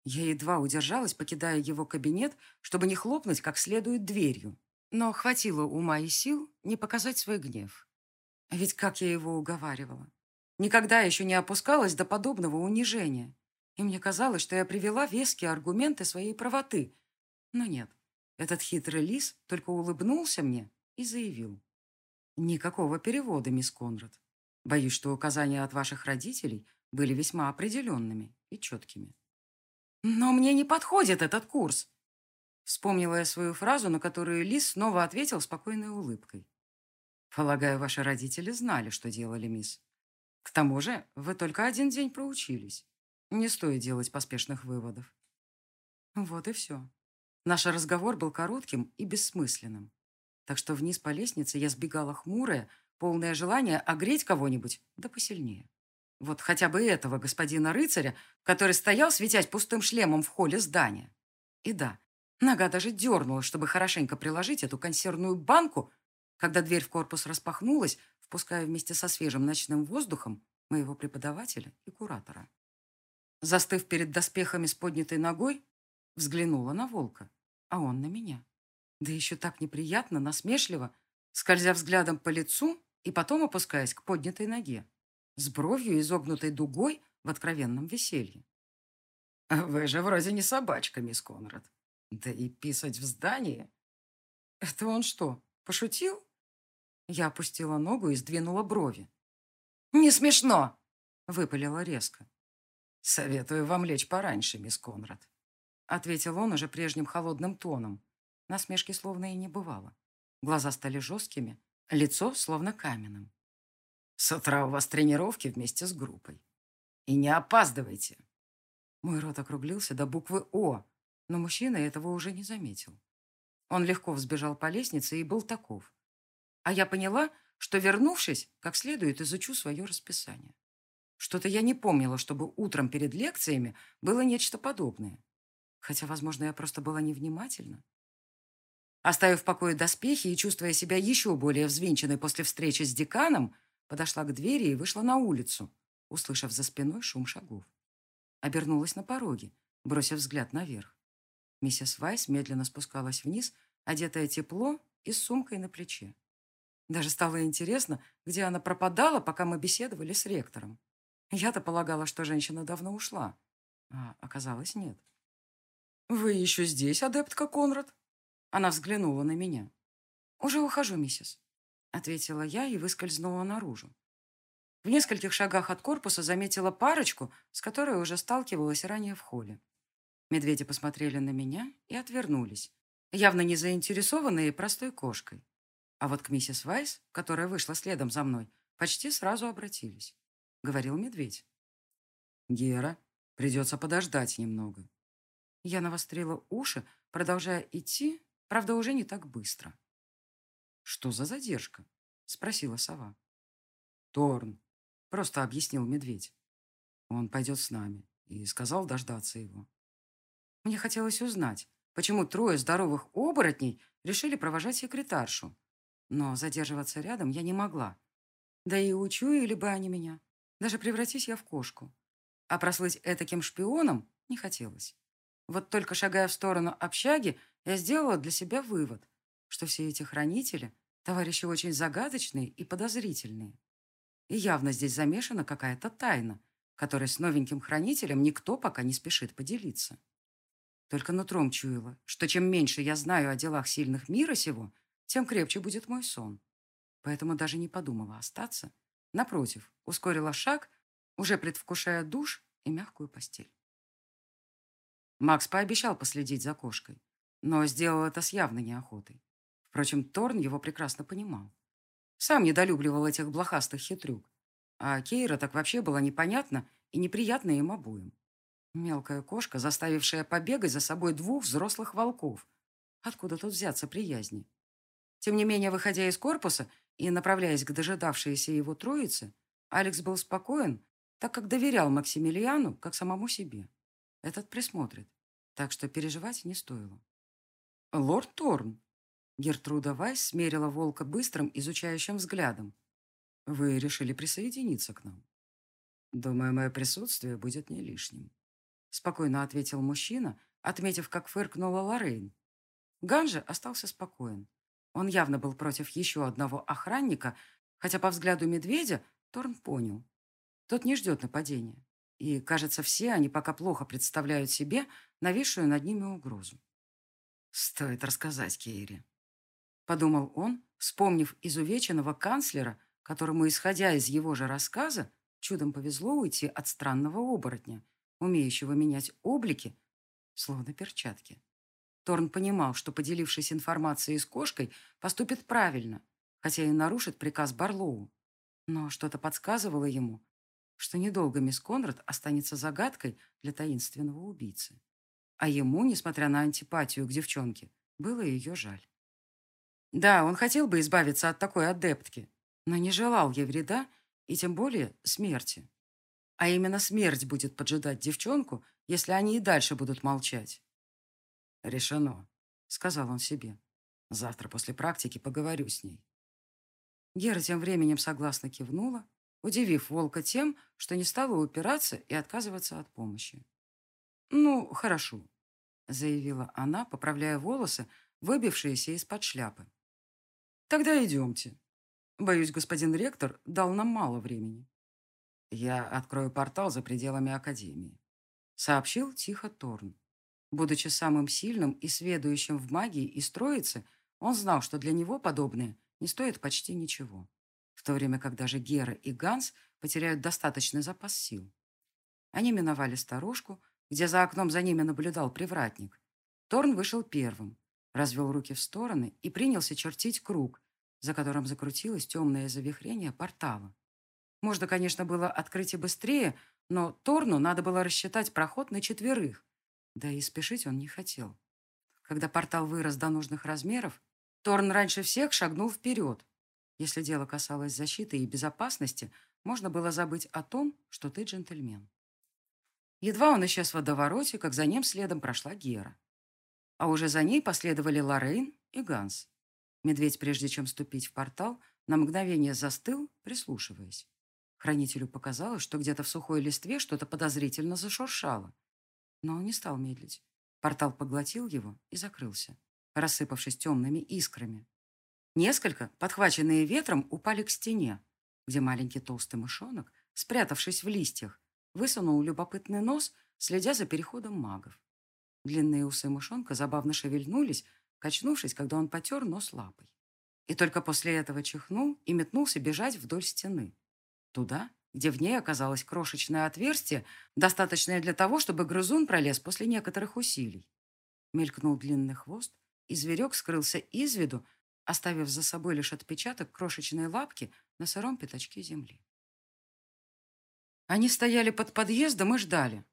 Я едва удержалась, покидая его кабинет, чтобы не хлопнуть как следует дверью. Но хватило ума и сил не показать свой гнев. А ведь как я его уговаривала. Никогда еще не опускалась до подобного унижения. И мне казалось, что я привела веские аргументы своей правоты. Но нет, этот хитрый лис только улыбнулся мне и заявил. Никакого перевода, мисс Конрад. Боюсь, что указания от ваших родителей были весьма определенными и четкими. «Но мне не подходит этот курс!» Вспомнила я свою фразу, на которую Лис снова ответил спокойной улыбкой. «Полагаю, ваши родители знали, что делали, мисс. К тому же вы только один день проучились. Не стоит делать поспешных выводов». Вот и все. Наш разговор был коротким и бессмысленным. Так что вниз по лестнице я сбегала хмурая, полное желание огреть кого-нибудь, да посильнее. Вот хотя бы этого господина рыцаря, который стоял, светясь пустым шлемом в холле здания. И да, нога даже дернула, чтобы хорошенько приложить эту консервную банку, когда дверь в корпус распахнулась, впуская вместе со свежим ночным воздухом моего преподавателя и куратора. Застыв перед доспехами с поднятой ногой, взглянула на волка, а он на меня. Да еще так неприятно, насмешливо, скользя взглядом по лицу и потом опускаясь к поднятой ноге с бровью, изогнутой дугой в откровенном веселье. «Вы же вроде не собачка, мисс Конрад. Да и писать в здании...» «Это он что, пошутил?» Я опустила ногу и сдвинула брови. «Не смешно!» — выпалила резко. «Советую вам лечь пораньше, мисс Конрад», — ответил он уже прежним холодным тоном. Насмешки словно и не бывало. Глаза стали жесткими, лицо словно каменным. С утра у вас тренировки вместе с группой. И не опаздывайте. Мой рот округлился до буквы «О», но мужчина этого уже не заметил. Он легко взбежал по лестнице и был таков. А я поняла, что, вернувшись, как следует изучу свое расписание. Что-то я не помнила, чтобы утром перед лекциями было нечто подобное. Хотя, возможно, я просто была невнимательна. Оставив в покое доспехи и чувствуя себя еще более взвинченной после встречи с деканом, подошла к двери и вышла на улицу, услышав за спиной шум шагов. Обернулась на пороге, бросив взгляд наверх. Миссис Вайс медленно спускалась вниз, одетая тепло и с сумкой на плече. Даже стало интересно, где она пропадала, пока мы беседовали с ректором. Я-то полагала, что женщина давно ушла, а оказалось нет. «Вы еще здесь, адептка Конрад?» Она взглянула на меня. «Уже ухожу, миссис». — ответила я и выскользнула наружу. В нескольких шагах от корпуса заметила парочку, с которой уже сталкивалась ранее в холле. Медведи посмотрели на меня и отвернулись, явно не заинтересованные простой кошкой. А вот к миссис Вайс, которая вышла следом за мной, почти сразу обратились. Говорил медведь. «Гера, придется подождать немного». Я навострила уши, продолжая идти, правда, уже не так быстро. «Что за задержка?» — спросила сова. «Торн», — просто объяснил медведь. «Он пойдет с нами» и сказал дождаться его. Мне хотелось узнать, почему трое здоровых оборотней решили провожать секретаршу. Но задерживаться рядом я не могла. Да и учуяли бы они меня. Даже превратись я в кошку. А прослыть этаким шпионом не хотелось. Вот только шагая в сторону общаги, я сделала для себя вывод, что все эти хранители – товарищи очень загадочные и подозрительные. И явно здесь замешана какая-то тайна, которой с новеньким хранителем никто пока не спешит поделиться. Только нутром чуяла, что чем меньше я знаю о делах сильных мира сего, тем крепче будет мой сон. Поэтому даже не подумала остаться. Напротив, ускорила шаг, уже предвкушая душ и мягкую постель. Макс пообещал последить за кошкой, но сделал это с явной неохотой. Впрочем, Торн его прекрасно понимал. Сам недолюбливал этих блохастых хитрюк, а Кейра так вообще была непонятна и неприятна им обоим. Мелкая кошка, заставившая побегать за собой двух взрослых волков. Откуда тут взяться приязни? Тем не менее, выходя из корпуса и направляясь к дожидавшейся его троице, Алекс был спокоен, так как доверял Максимилиану как самому себе. Этот присмотрит, так что переживать не стоило. «Лорд Торн!» Гертруда Вайс смерила волка быстрым, изучающим взглядом. «Вы решили присоединиться к нам?» «Думаю, мое присутствие будет не лишним», спокойно ответил мужчина, отметив, как фыркнула Лоррейн. Ганже остался спокоен. Он явно был против еще одного охранника, хотя по взгляду медведя Торн понял. Тот не ждет нападения. И, кажется, все они пока плохо представляют себе нависшую над ними угрозу. «Стоит рассказать Кейре», — подумал он, вспомнив изувеченного канцлера, которому, исходя из его же рассказа, чудом повезло уйти от странного оборотня, умеющего менять облики, словно перчатки. Торн понимал, что, поделившись информацией с кошкой, поступит правильно, хотя и нарушит приказ Барлоу. Но что-то подсказывало ему, что недолго мисс Конрад останется загадкой для таинственного убийцы. А ему, несмотря на антипатию к девчонке, было ее жаль. Да, он хотел бы избавиться от такой адептки, но не желал ей вреда и тем более смерти. А именно смерть будет поджидать девчонку, если они и дальше будут молчать. «Решено», — сказал он себе. «Завтра после практики поговорю с ней». Гера тем временем согласно кивнула, удивив волка тем, что не стала упираться и отказываться от помощи. «Ну, хорошо», — заявила она, поправляя волосы, выбившиеся из-под шляпы. «Тогда идемте. Боюсь, господин ректор дал нам мало времени». «Я открою портал за пределами Академии», — сообщил тихо Торн. Будучи самым сильным и сведущим в магии и строице, он знал, что для него подобное не стоит почти ничего, в то время как даже Гера и Ганс потеряют достаточный запас сил. Они миновали старушку, где за окном за ними наблюдал привратник. Торн вышел первым, развел руки в стороны и принялся чертить круг, за которым закрутилось темное завихрение портала. Можно, конечно, было открыть и быстрее, но Торну надо было рассчитать проход на четверых. Да и спешить он не хотел. Когда портал вырос до нужных размеров, Торн раньше всех шагнул вперед. Если дело касалось защиты и безопасности, можно было забыть о том, что ты джентльмен. Едва он исчез в водовороте, как за ним следом прошла Гера. А уже за ней последовали Лоррейн и Ганс. Медведь, прежде чем ступить в портал, на мгновение застыл, прислушиваясь. Хранителю показалось, что где-то в сухой листве что-то подозрительно зашуршало. Но он не стал медлить. Портал поглотил его и закрылся, рассыпавшись темными искрами. Несколько, подхваченные ветром, упали к стене, где маленький толстый мышонок, спрятавшись в листьях, высунул любопытный нос, следя за переходом магов. Длинные усы мышонка забавно шевельнулись, качнувшись, когда он потер нос лапой. И только после этого чихнул и метнулся бежать вдоль стены. Туда, где в ней оказалось крошечное отверстие, достаточное для того, чтобы грызун пролез после некоторых усилий. Мелькнул длинный хвост, и зверек скрылся из виду, оставив за собой лишь отпечаток крошечной лапки на сыром пятачке земли. Они стояли под подъездом и ждали.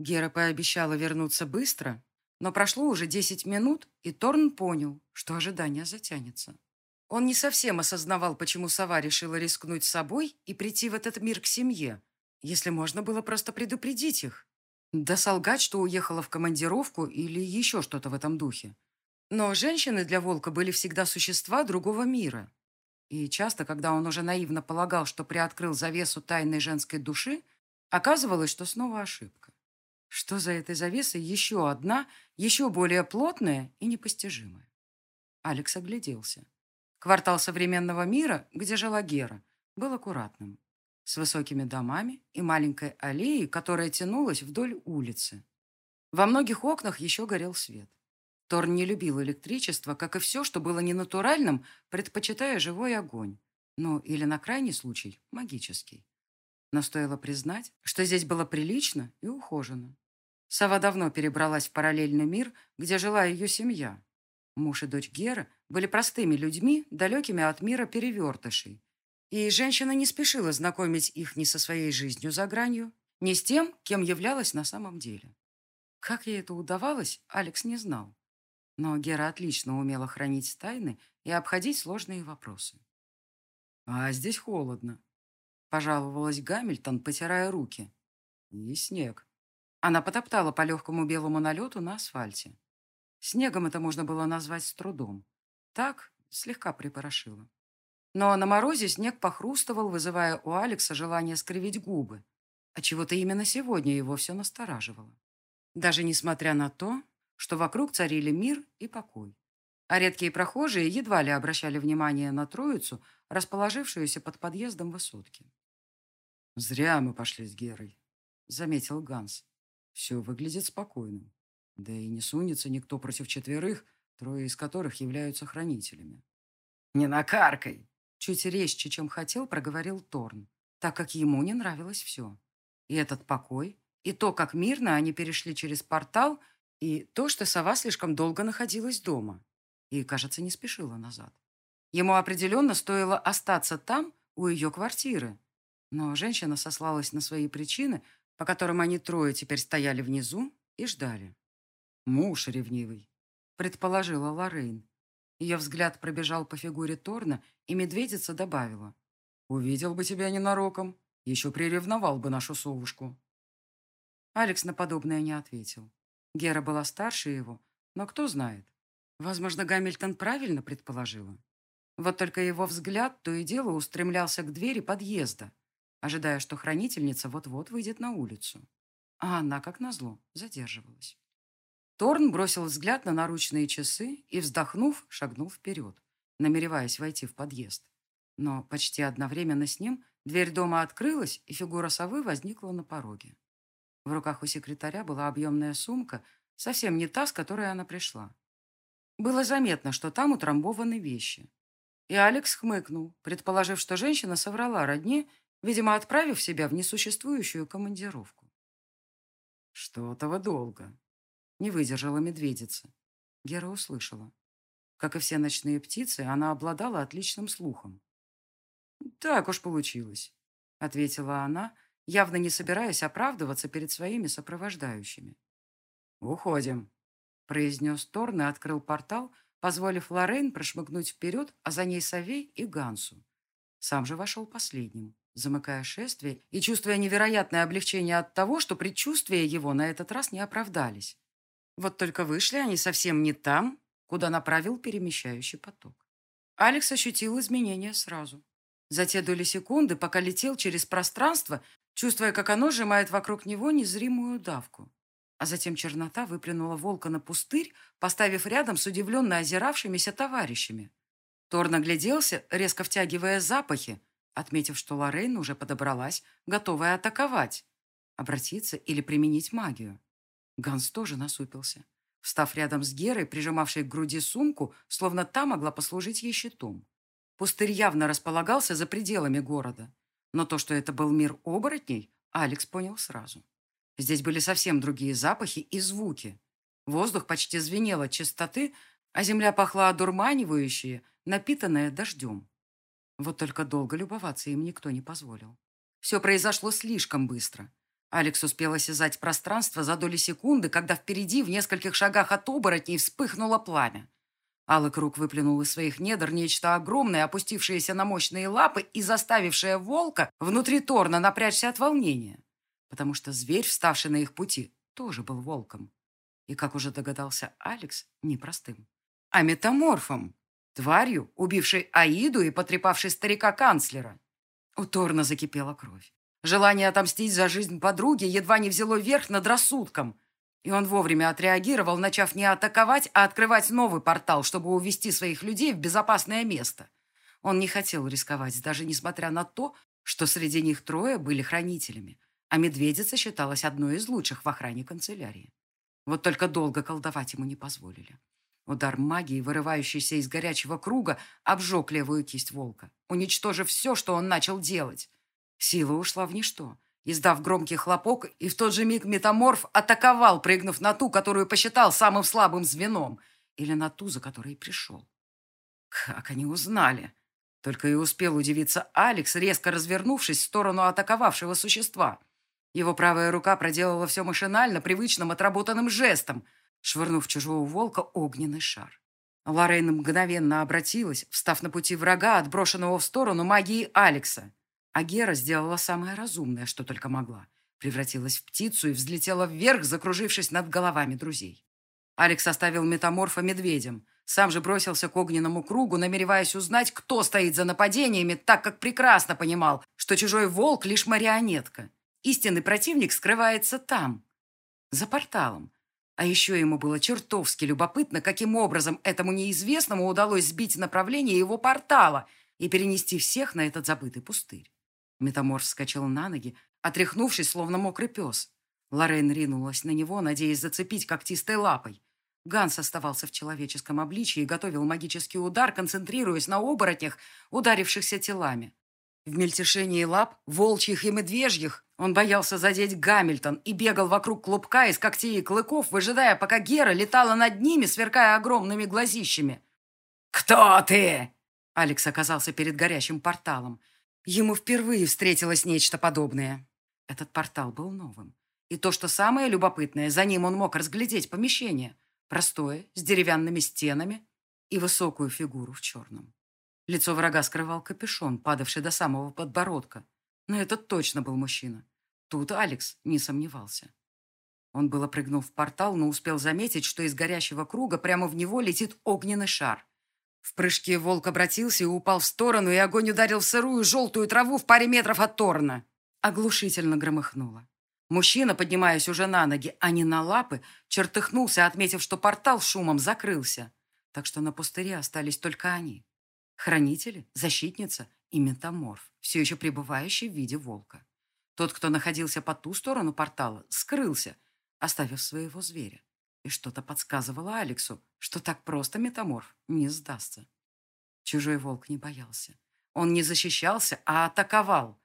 Гера пообещала вернуться быстро, но прошло уже десять минут, и Торн понял, что ожидание затянется. Он не совсем осознавал, почему сова решила рискнуть собой и прийти в этот мир к семье, если можно было просто предупредить их. Да солгать, что уехала в командировку или еще что-то в этом духе. Но женщины для волка были всегда существа другого мира. И часто, когда он уже наивно полагал, что приоткрыл завесу тайной женской души, оказывалось, что снова ошибка. Что за этой завесой еще одна, еще более плотная и непостижимая? Алекс огляделся. Квартал современного мира, где жила Гера, был аккуратным, с высокими домами и маленькой аллеей, которая тянулась вдоль улицы. Во многих окнах еще горел свет. Торн не любил электричество, как и все, что было ненатуральным, предпочитая живой огонь. Ну, или на крайний случай, магический. Но стоило признать, что здесь было прилично и ухожено. Сава давно перебралась в параллельный мир, где жила ее семья. Муж и дочь Гера были простыми людьми, далекими от мира перевертышей. И женщина не спешила знакомить их ни со своей жизнью за гранью, ни с тем, кем являлась на самом деле. Как ей это удавалось, Алекс не знал. Но Гера отлично умела хранить тайны и обходить сложные вопросы. «А здесь холодно», — пожаловалась Гамильтон, потирая руки. «И снег». Она потоптала по легкому белому налету на асфальте. Снегом это можно было назвать с трудом. Так, слегка припорошило. Но на морозе снег похрустывал, вызывая у Алекса желание скривить губы. А чего-то именно сегодня его все настораживало. Даже несмотря на то, что вокруг царили мир и покой. А редкие прохожие едва ли обращали внимание на троицу, расположившуюся под подъездом высотки. «Зря мы пошли с Герой», — заметил Ганс. «Все выглядит спокойным. Да и не сунется никто против четверых, трое из которых являются хранителями. «Не накаркай!» Чуть резче, чем хотел, проговорил Торн, так как ему не нравилось все. И этот покой, и то, как мирно они перешли через портал, и то, что сова слишком долго находилась дома и, кажется, не спешила назад. Ему определенно стоило остаться там, у ее квартиры. Но женщина сослалась на свои причины, по которым они трое теперь стояли внизу и ждали. Муж ревнивый, предположила Лоррейн. Ее взгляд пробежал по фигуре Торна, и медведица добавила. «Увидел бы тебя ненароком, еще приревновал бы нашу совушку». Алекс на подобное не ответил. Гера была старше его, но кто знает. Возможно, Гамильтон правильно предположила. Вот только его взгляд то и дело устремлялся к двери подъезда, ожидая, что хранительница вот-вот выйдет на улицу. А она, как назло, задерживалась. Торн бросил взгляд на наручные часы и, вздохнув, шагнул вперед, намереваясь войти в подъезд. Но почти одновременно с ним дверь дома открылась, и фигура совы возникла на пороге. В руках у секретаря была объемная сумка, совсем не та, с которой она пришла. Было заметно, что там утрамбованы вещи. И Алекс хмыкнул, предположив, что женщина соврала родне, видимо, отправив себя в несуществующую командировку. «Что-то вы долго», не выдержала медведица. Гера услышала. Как и все ночные птицы, она обладала отличным слухом. «Так уж получилось», — ответила она, явно не собираясь оправдываться перед своими сопровождающими. «Уходим», — произнес Торн и открыл портал, позволив Лоррейн прошмыгнуть вперед, а за ней Савей и Гансу. Сам же вошел последним, замыкая шествие и чувствуя невероятное облегчение от того, что предчувствия его на этот раз не оправдались. Вот только вышли они совсем не там, куда направил перемещающий поток. Алекс ощутил изменения сразу. За те доли секунды, пока летел через пространство, чувствуя, как оно сжимает вокруг него незримую давку. А затем чернота выплюнула волка на пустырь, поставив рядом с удивленно озиравшимися товарищами. Тор нагляделся, резко втягивая запахи, отметив, что Лоррейн уже подобралась, готовая атаковать, обратиться или применить магию. Ганс тоже насупился, встав рядом с Герой, прижимавшей к груди сумку, словно та могла послужить ей щитом. Пустырь явно располагался за пределами города, Но то, что это был мир оборотней, Алекс понял сразу. Здесь были совсем другие запахи и звуки. Воздух почти звенел от чистоты, а земля пахла одурманивающей, напитанная дождем. Вот только долго любоваться им никто не позволил. Все произошло слишком быстро. Алекс успел осязать пространство за доли секунды, когда впереди, в нескольких шагах от оборотней, вспыхнуло пламя. Алый круг выплюнул из своих недр нечто огромное, опустившееся на мощные лапы и заставившее волка внутри Торна напрячься от волнения. Потому что зверь, вставший на их пути, тоже был волком. И, как уже догадался Алекс, непростым, а метаморфом, тварью, убившей Аиду и потрепавшей старика-канцлера. У Торна закипела кровь. Желание отомстить за жизнь подруги едва не взяло верх над рассудком – и он вовремя отреагировал, начав не атаковать, а открывать новый портал, чтобы увести своих людей в безопасное место. Он не хотел рисковать, даже несмотря на то, что среди них трое были хранителями, а медведица считалась одной из лучших в охране канцелярии. Вот только долго колдовать ему не позволили. Удар магии, вырывающийся из горячего круга, обжег левую кисть волка, уничтожив все, что он начал делать. Сила ушла в ничто, Издав громкий хлопок, и в тот же миг метаморф атаковал, прыгнув на ту, которую посчитал самым слабым звеном, или на ту, за которой пришел. Как они узнали? Только и успел удивиться Алекс, резко развернувшись в сторону атаковавшего существа. Его правая рука проделала все машинально, привычным отработанным жестом, швырнув чужого волка огненный шар. Лоррейн мгновенно обратилась, встав на пути врага, отброшенного в сторону магии Алекса. А Гера сделала самое разумное, что только могла. Превратилась в птицу и взлетела вверх, закружившись над головами друзей. Алекс оставил метаморфа медведем. Сам же бросился к огненному кругу, намереваясь узнать, кто стоит за нападениями, так как прекрасно понимал, что чужой волк — лишь марионетка. Истинный противник скрывается там, за порталом. А еще ему было чертовски любопытно, каким образом этому неизвестному удалось сбить направление его портала и перенести всех на этот забытый пустырь. Метаморф вскочил на ноги, отряхнувшись, словно мокрый пес. Лорен ринулась на него, надеясь зацепить когтистой лапой. Ганс оставался в человеческом обличии и готовил магический удар, концентрируясь на оборотнях, ударившихся телами. В мельтешении лап, волчьих и медвежьих, он боялся задеть Гамильтон и бегал вокруг клубка из когтей и клыков, выжидая, пока Гера летала над ними, сверкая огромными глазищами. «Кто ты?» Алекс оказался перед горящим порталом. Ему впервые встретилось нечто подобное. Этот портал был новым. И то, что самое любопытное, за ним он мог разглядеть помещение. Простое, с деревянными стенами и высокую фигуру в черном. Лицо врага скрывал капюшон, падавший до самого подбородка. Но этот точно был мужчина. Тут Алекс не сомневался. Он было прыгнул в портал, но успел заметить, что из горящего круга прямо в него летит огненный шар. В прыжке волк обратился и упал в сторону, и огонь ударил в сырую желтую траву в паре метров от Торна. Оглушительно громыхнуло. Мужчина, поднимаясь уже на ноги, а не на лапы, чертыхнулся, отметив, что портал шумом закрылся. Так что на пустыре остались только они. Хранители, защитница и метаморф, все еще пребывающий в виде волка. Тот, кто находился по ту сторону портала, скрылся, оставив своего зверя. И что-то подсказывало Алексу, что так просто метаморф не сдастся. Чужой волк не боялся. Он не защищался, а атаковал.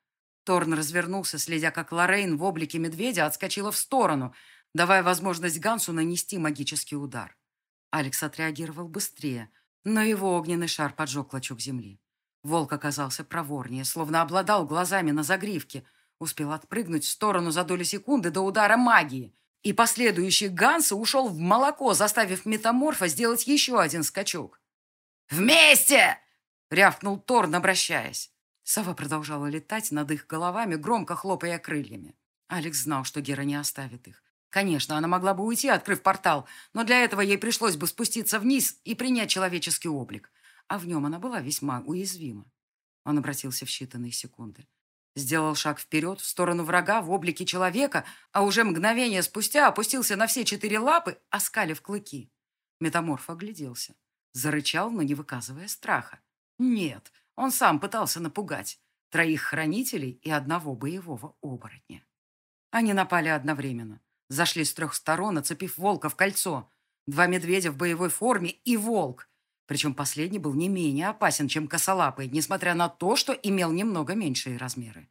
Торн развернулся, следя, как Лоррейн в облике медведя отскочила в сторону, давая возможность Гансу нанести магический удар. Алекс отреагировал быстрее, но его огненный шар поджег клочок земли. Волк оказался проворнее, словно обладал глазами на загривке, успел отпрыгнуть в сторону за долю секунды до удара магии и последующий Ганса ушел в молоко, заставив метаморфа сделать еще один скачок. «Вместе!» — рявкнул Торн, обращаясь. Сова продолжала летать над их головами, громко хлопая крыльями. Алекс знал, что Гера не оставит их. Конечно, она могла бы уйти, открыв портал, но для этого ей пришлось бы спуститься вниз и принять человеческий облик. А в нем она была весьма уязвима. Он обратился в считанные секунды. Сделал шаг вперед, в сторону врага, в облике человека, а уже мгновение спустя опустился на все четыре лапы, оскалив клыки. Метаморф огляделся. Зарычал, но не выказывая страха. Нет, он сам пытался напугать. Троих хранителей и одного боевого оборотня. Они напали одновременно. Зашли с трех сторон, оцепив волка в кольцо. Два медведя в боевой форме и волк. Причем последний был не менее опасен, чем косолапый, несмотря на то, что имел немного меньшие размеры.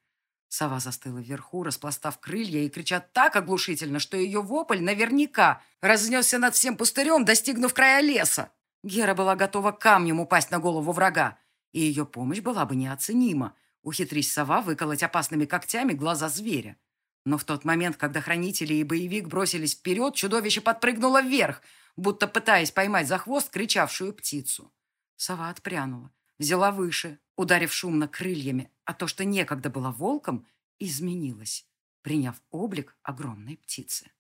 Сова застыла вверху, распластав крылья и крича так оглушительно, что ее вопль наверняка разнесся над всем пустырем, достигнув края леса. Гера была готова камнем упасть на голову врага, и ее помощь была бы неоценима, ухитрись сова выколоть опасными когтями глаза зверя. Но в тот момент, когда хранители и боевик бросились вперед, чудовище подпрыгнуло вверх, будто пытаясь поймать за хвост кричавшую птицу. Сова отпрянула, взяла выше, ударив шумно крыльями, а то, что некогда было волком, изменилось, приняв облик огромной птицы.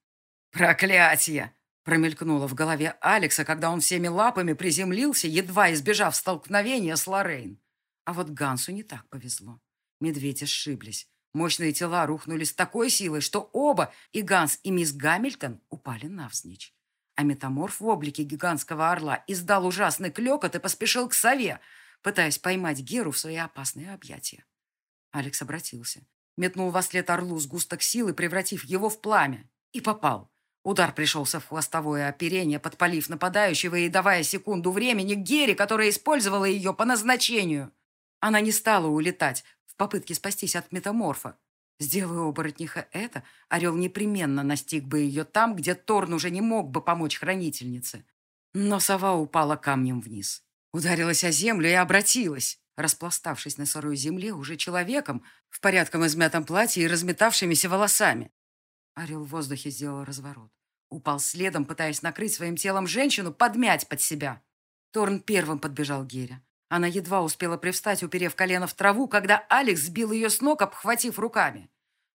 «Проклятие!» промелькнуло в голове Алекса, когда он всеми лапами приземлился, едва избежав столкновения с Лоррейн. А вот Гансу не так повезло. Медведи сшиблись. Мощные тела рухнули с такой силой, что оба, и Ганс, и мисс Гамильтон, упали навзничь а метаморф в облике гигантского орла издал ужасный клекот и поспешил к сове, пытаясь поймать Геру в свои опасные объятия. Алекс обратился, метнул во след орлу сгусток силы, превратив его в пламя, и попал. Удар пришелся в хвостовое оперение, подпалив нападающего и давая секунду времени Гере, которая использовала ее по назначению. Она не стала улетать в попытке спастись от метаморфа, Сделаю оборотниха это, орел непременно настиг бы ее там, где Торн уже не мог бы помочь хранительнице. Но сова упала камнем вниз. Ударилась о землю и обратилась, распластавшись на сырой земле уже человеком в порядком измятом платье и разметавшимися волосами. Орел в воздухе сделал разворот. Упал следом, пытаясь накрыть своим телом женщину, подмять под себя. Торн первым подбежал к Гере. Она едва успела привстать, уперев колено в траву, когда Алекс сбил ее с ног, обхватив руками.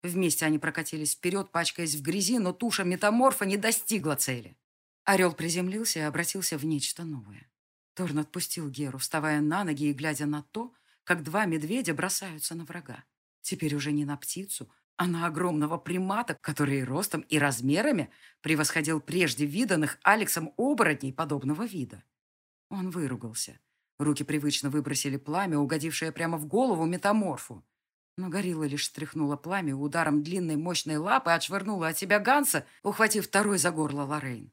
Вместе они прокатились вперед, пачкаясь в грязи, но туша метаморфа не достигла цели. Орел приземлился и обратился в нечто новое. Торн отпустил Геру, вставая на ноги и глядя на то, как два медведя бросаются на врага. Теперь уже не на птицу, а на огромного примата, который ростом и размерами превосходил прежде виданных Алексом оборотней подобного вида. Он выругался. Руки привычно выбросили пламя, угодившее прямо в голову метаморфу. Но горилла лишь стряхнула пламя ударом длинной мощной лапы, отшвырнула от себя Ганса, ухватив второй за горло Лоррейн.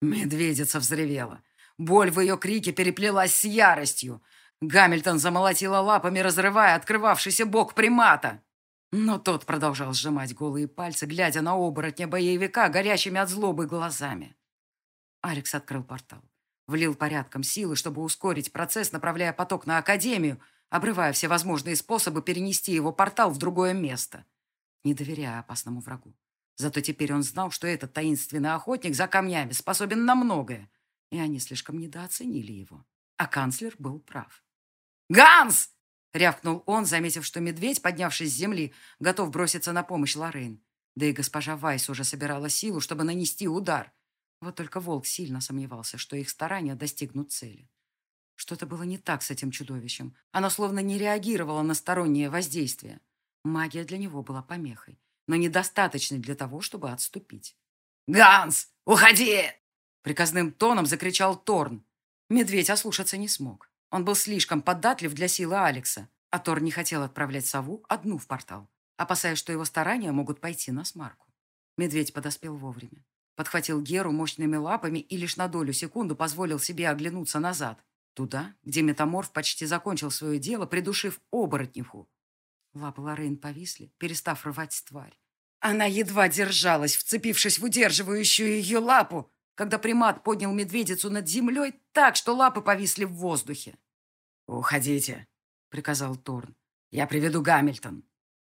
Медведица взревела. Боль в ее крике переплелась с яростью. Гамильтон замолотила лапами, разрывая открывавшийся бок примата. Но тот продолжал сжимать голые пальцы, глядя на оборотня боевика горящими от злобы глазами. Алекс открыл портал. Влил порядком силы, чтобы ускорить процесс, направляя поток на Академию, обрывая все возможные способы перенести его портал в другое место, не доверяя опасному врагу. Зато теперь он знал, что этот таинственный охотник за камнями способен на многое, и они слишком недооценили его. А канцлер был прав. «Ганс!» — рявкнул он, заметив, что медведь, поднявшись с земли, готов броситься на помощь Лоррейн. Да и госпожа Вайс уже собирала силу, чтобы нанести удар. Вот только волк сильно сомневался, что их старания достигнут цели. Что-то было не так с этим чудовищем. Оно словно не реагировало на стороннее воздействие. Магия для него была помехой, но недостаточной для того, чтобы отступить. «Ганс, уходи!» Приказным тоном закричал Торн. Медведь ослушаться не смог. Он был слишком податлив для силы Алекса, а Торн не хотел отправлять сову одну в портал, опасаясь, что его старания могут пойти на смарку. Медведь подоспел вовремя. Подхватил Геру мощными лапами и лишь на долю секунду позволил себе оглянуться назад. Туда, где метаморф почти закончил свое дело, придушив оборотниху. Лапы Лоррейн повисли, перестав рвать тварь. Она едва держалась, вцепившись в удерживающую ее лапу, когда примат поднял медведицу над землей так, что лапы повисли в воздухе. «Уходите», — приказал Торн. «Я приведу Гамильтон».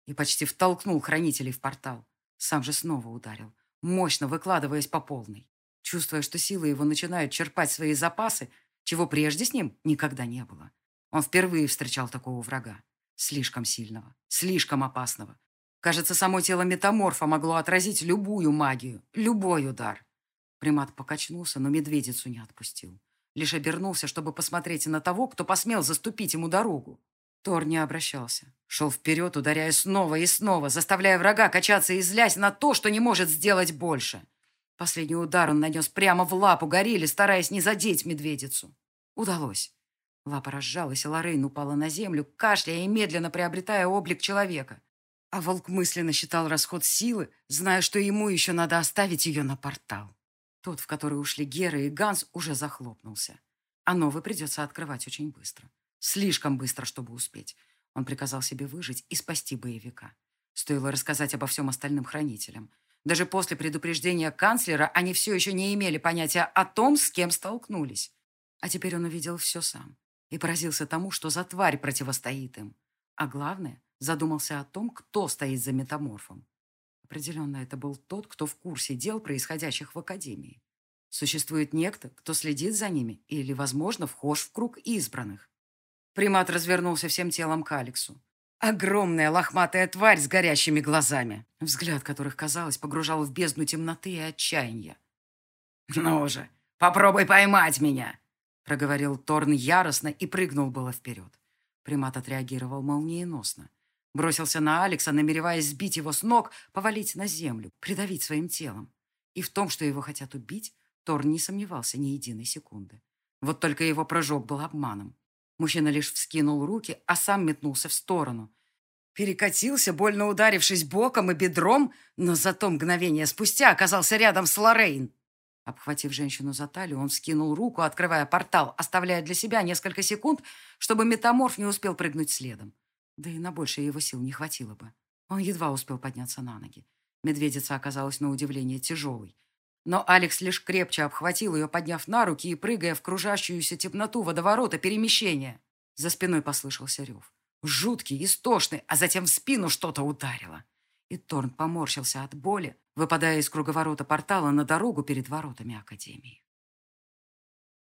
И почти втолкнул хранителей в портал. Сам же снова ударил мощно выкладываясь по полной. Чувствуя, что силы его начинают черпать свои запасы, чего прежде с ним никогда не было. Он впервые встречал такого врага. Слишком сильного, слишком опасного. Кажется, само тело метаморфа могло отразить любую магию, любой удар. Примат покачнулся, но медведицу не отпустил. Лишь обернулся, чтобы посмотреть на того, кто посмел заступить ему дорогу. Тор не обращался. Шел вперед, ударяя снова и снова, заставляя врага качаться и злясь на то, что не может сделать больше. Последний удар он нанес прямо в лапу горилле, стараясь не задеть медведицу. Удалось. Лапа разжалась, и Лоррейн упала на землю, кашляя и медленно приобретая облик человека. А волк мысленно считал расход силы, зная, что ему еще надо оставить ее на портал. Тот, в который ушли Гера и Ганс, уже захлопнулся. А новый придется открывать очень быстро. Слишком быстро, чтобы успеть. Он приказал себе выжить и спасти боевика. Стоило рассказать обо всем остальным хранителям. Даже после предупреждения канцлера они все еще не имели понятия о том, с кем столкнулись. А теперь он увидел все сам и поразился тому, что за тварь противостоит им. А главное, задумался о том, кто стоит за метаморфом. Определенно, это был тот, кто в курсе дел, происходящих в Академии. Существует некто, кто следит за ними или, возможно, вхож в круг избранных. Примат развернулся всем телом к Алексу. Огромная лохматая тварь с горящими глазами, взгляд которых, казалось, погружал в бездну темноты и отчаяния. «Ну же, попробуй поймать меня!» проговорил Торн яростно и прыгнул было вперед. Примат отреагировал молниеносно. Бросился на Алекса, намереваясь сбить его с ног, повалить на землю, придавить своим телом. И в том, что его хотят убить, Торн не сомневался ни единой секунды. Вот только его прыжок был обманом. Мужчина лишь вскинул руки, а сам метнулся в сторону. Перекатился, больно ударившись боком и бедром, но за то мгновение спустя оказался рядом с Лоррейн. Обхватив женщину за талию, он вскинул руку, открывая портал, оставляя для себя несколько секунд, чтобы метаморф не успел прыгнуть следом. Да и на больше его сил не хватило бы. Он едва успел подняться на ноги. Медведица оказалась на удивление тяжелой. Но Алекс лишь крепче обхватил ее, подняв на руки и прыгая в кружащуюся темноту водоворота перемещения. За спиной послышался рев. Жуткий, истошный, а затем в спину что-то ударило. И Торн поморщился от боли, выпадая из круговорота портала на дорогу перед воротами Академии.